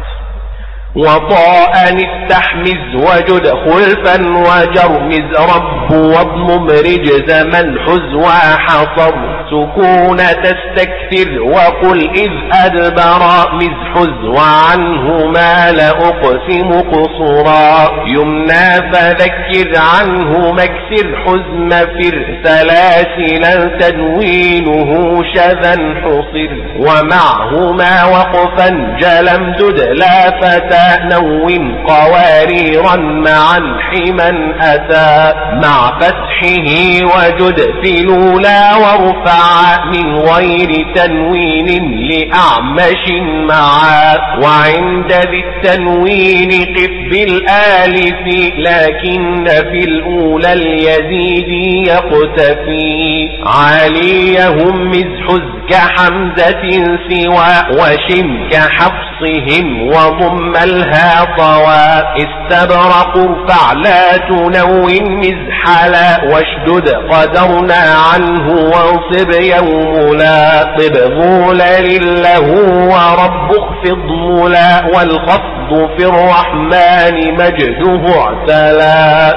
Speaker 2: وطاء استحمز وجد خلفا وجرمز رب واضمم رجز من حز وحصر سكون تستكثر وقل إذ أدبر مزحز وعنه ما لأقسم قصرا يمنى فذكر عنه مكسر حزم فر. سلاسلا تنوينه شذا حصر. ومعهما وقفا جلمدد لا فتى نو قواريرا معا حما أتى مع فتحه وجد في الأولى وارفع من غير تنوين لأعمش معا. وعند ذي التنوين قف بالآلف لكن في الأولى اليزيد يقتفي. عاليهم مزحز كحمزة سوى وشم كحفصهم وضم الها طوى استبرق ارفع لا تنون مزحلا واشدد قدرنا عنه وانصب يوم لا طب ظلل له ورب اخفض ملا والخفض في الرحمن مجده اعتلى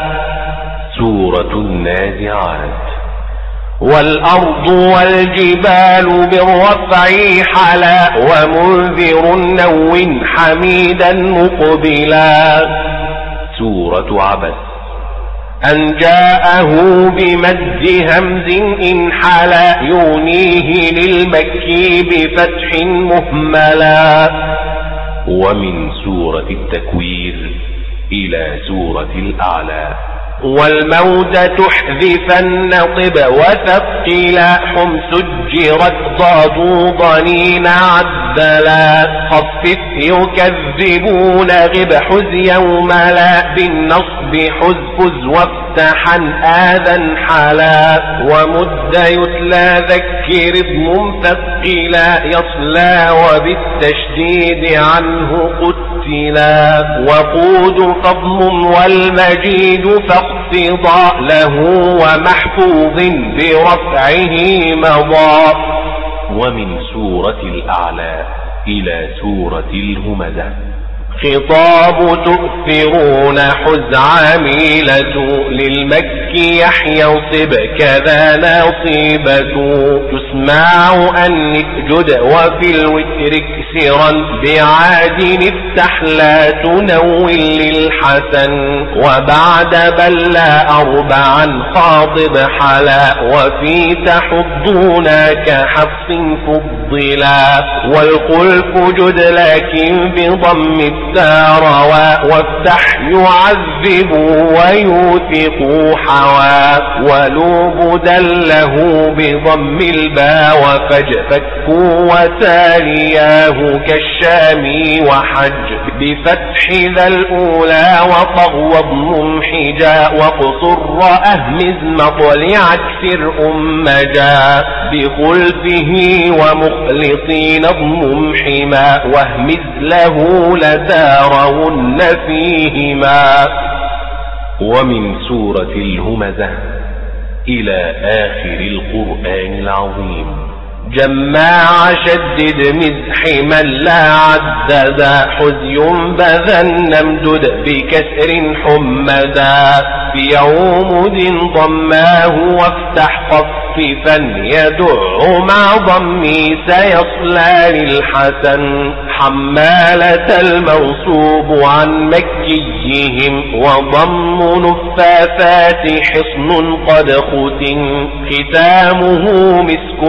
Speaker 1: سورة النازعات.
Speaker 2: والأرض والجبال بالرفع حلا ومنذر نو حميدا مقبلا.
Speaker 1: سورة عبس
Speaker 2: أن جاءه بمد همز إن حلا يونيه للمكي بفتح مهملا.
Speaker 1: ومن سورة التكوير إلى سورة الأعلى.
Speaker 2: والموت تحذفن طب وثقلا حم سجرت ضاد ضنين عدلا خفف يكذبون غب حز يوم لا بالنصب حز فز وافتحا آذا حلا ومد يتلى ذكر ابن ثقلا يصلى وبالتشديد عنه قتلا وقود فضم والمجيد فقط اقتضاء له ومحفوظ برفعه مضى.
Speaker 1: ومن سورة الأعلى إلى سورة الهمزة.
Speaker 2: خطاب تؤثرون حز عميلة للمك يحيى كذا نصيبة تسمع أنك جد وفي الوتر كسرا بعاد افتح لا تنول للحسن وبعد بلا أربعا خاطب حلا وفي تحضون كحفص فضلا والخلف جد لكن بضم الدار وافتح يعذب ويوثق حوى ولوب دله بضم الباء وفجفكوا وتالياه كالشام وحج بفتح ذا الأولى وطغو ضم حجا وقصر أهمز مطلع اكسر أمجا بخلفه ومخلطين ضم حما واهمز له لدارهن فيهما
Speaker 1: ومن سورة الهمزة إلى آخر القرآن العظيم.
Speaker 2: جماع شدد مزح من لا عددا حزي بذا نمدد بكسر حمدا في يومد ضماه وافتح خففا يدع مع ضمي سيصلى للحسن حمالة الموصوب عن مكيهم وضم نفاثات حصن قد ختن ختامه مسك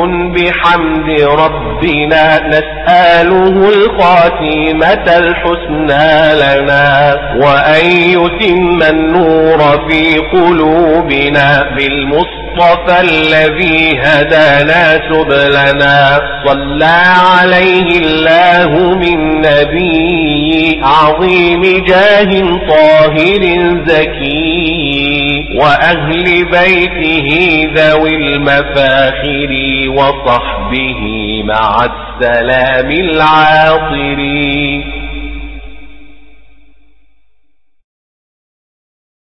Speaker 2: بحمد ربنا نسأله الخاتمة الحسنى لنا وأن يتم النور في قلوبنا بالمصطفى الذي هدانا سبلنا. صلى عليه الله من نبي عظيم جاه طاهر زكي. وأهل بيته ذوي المفاخر وصحبه مع السلام العاطري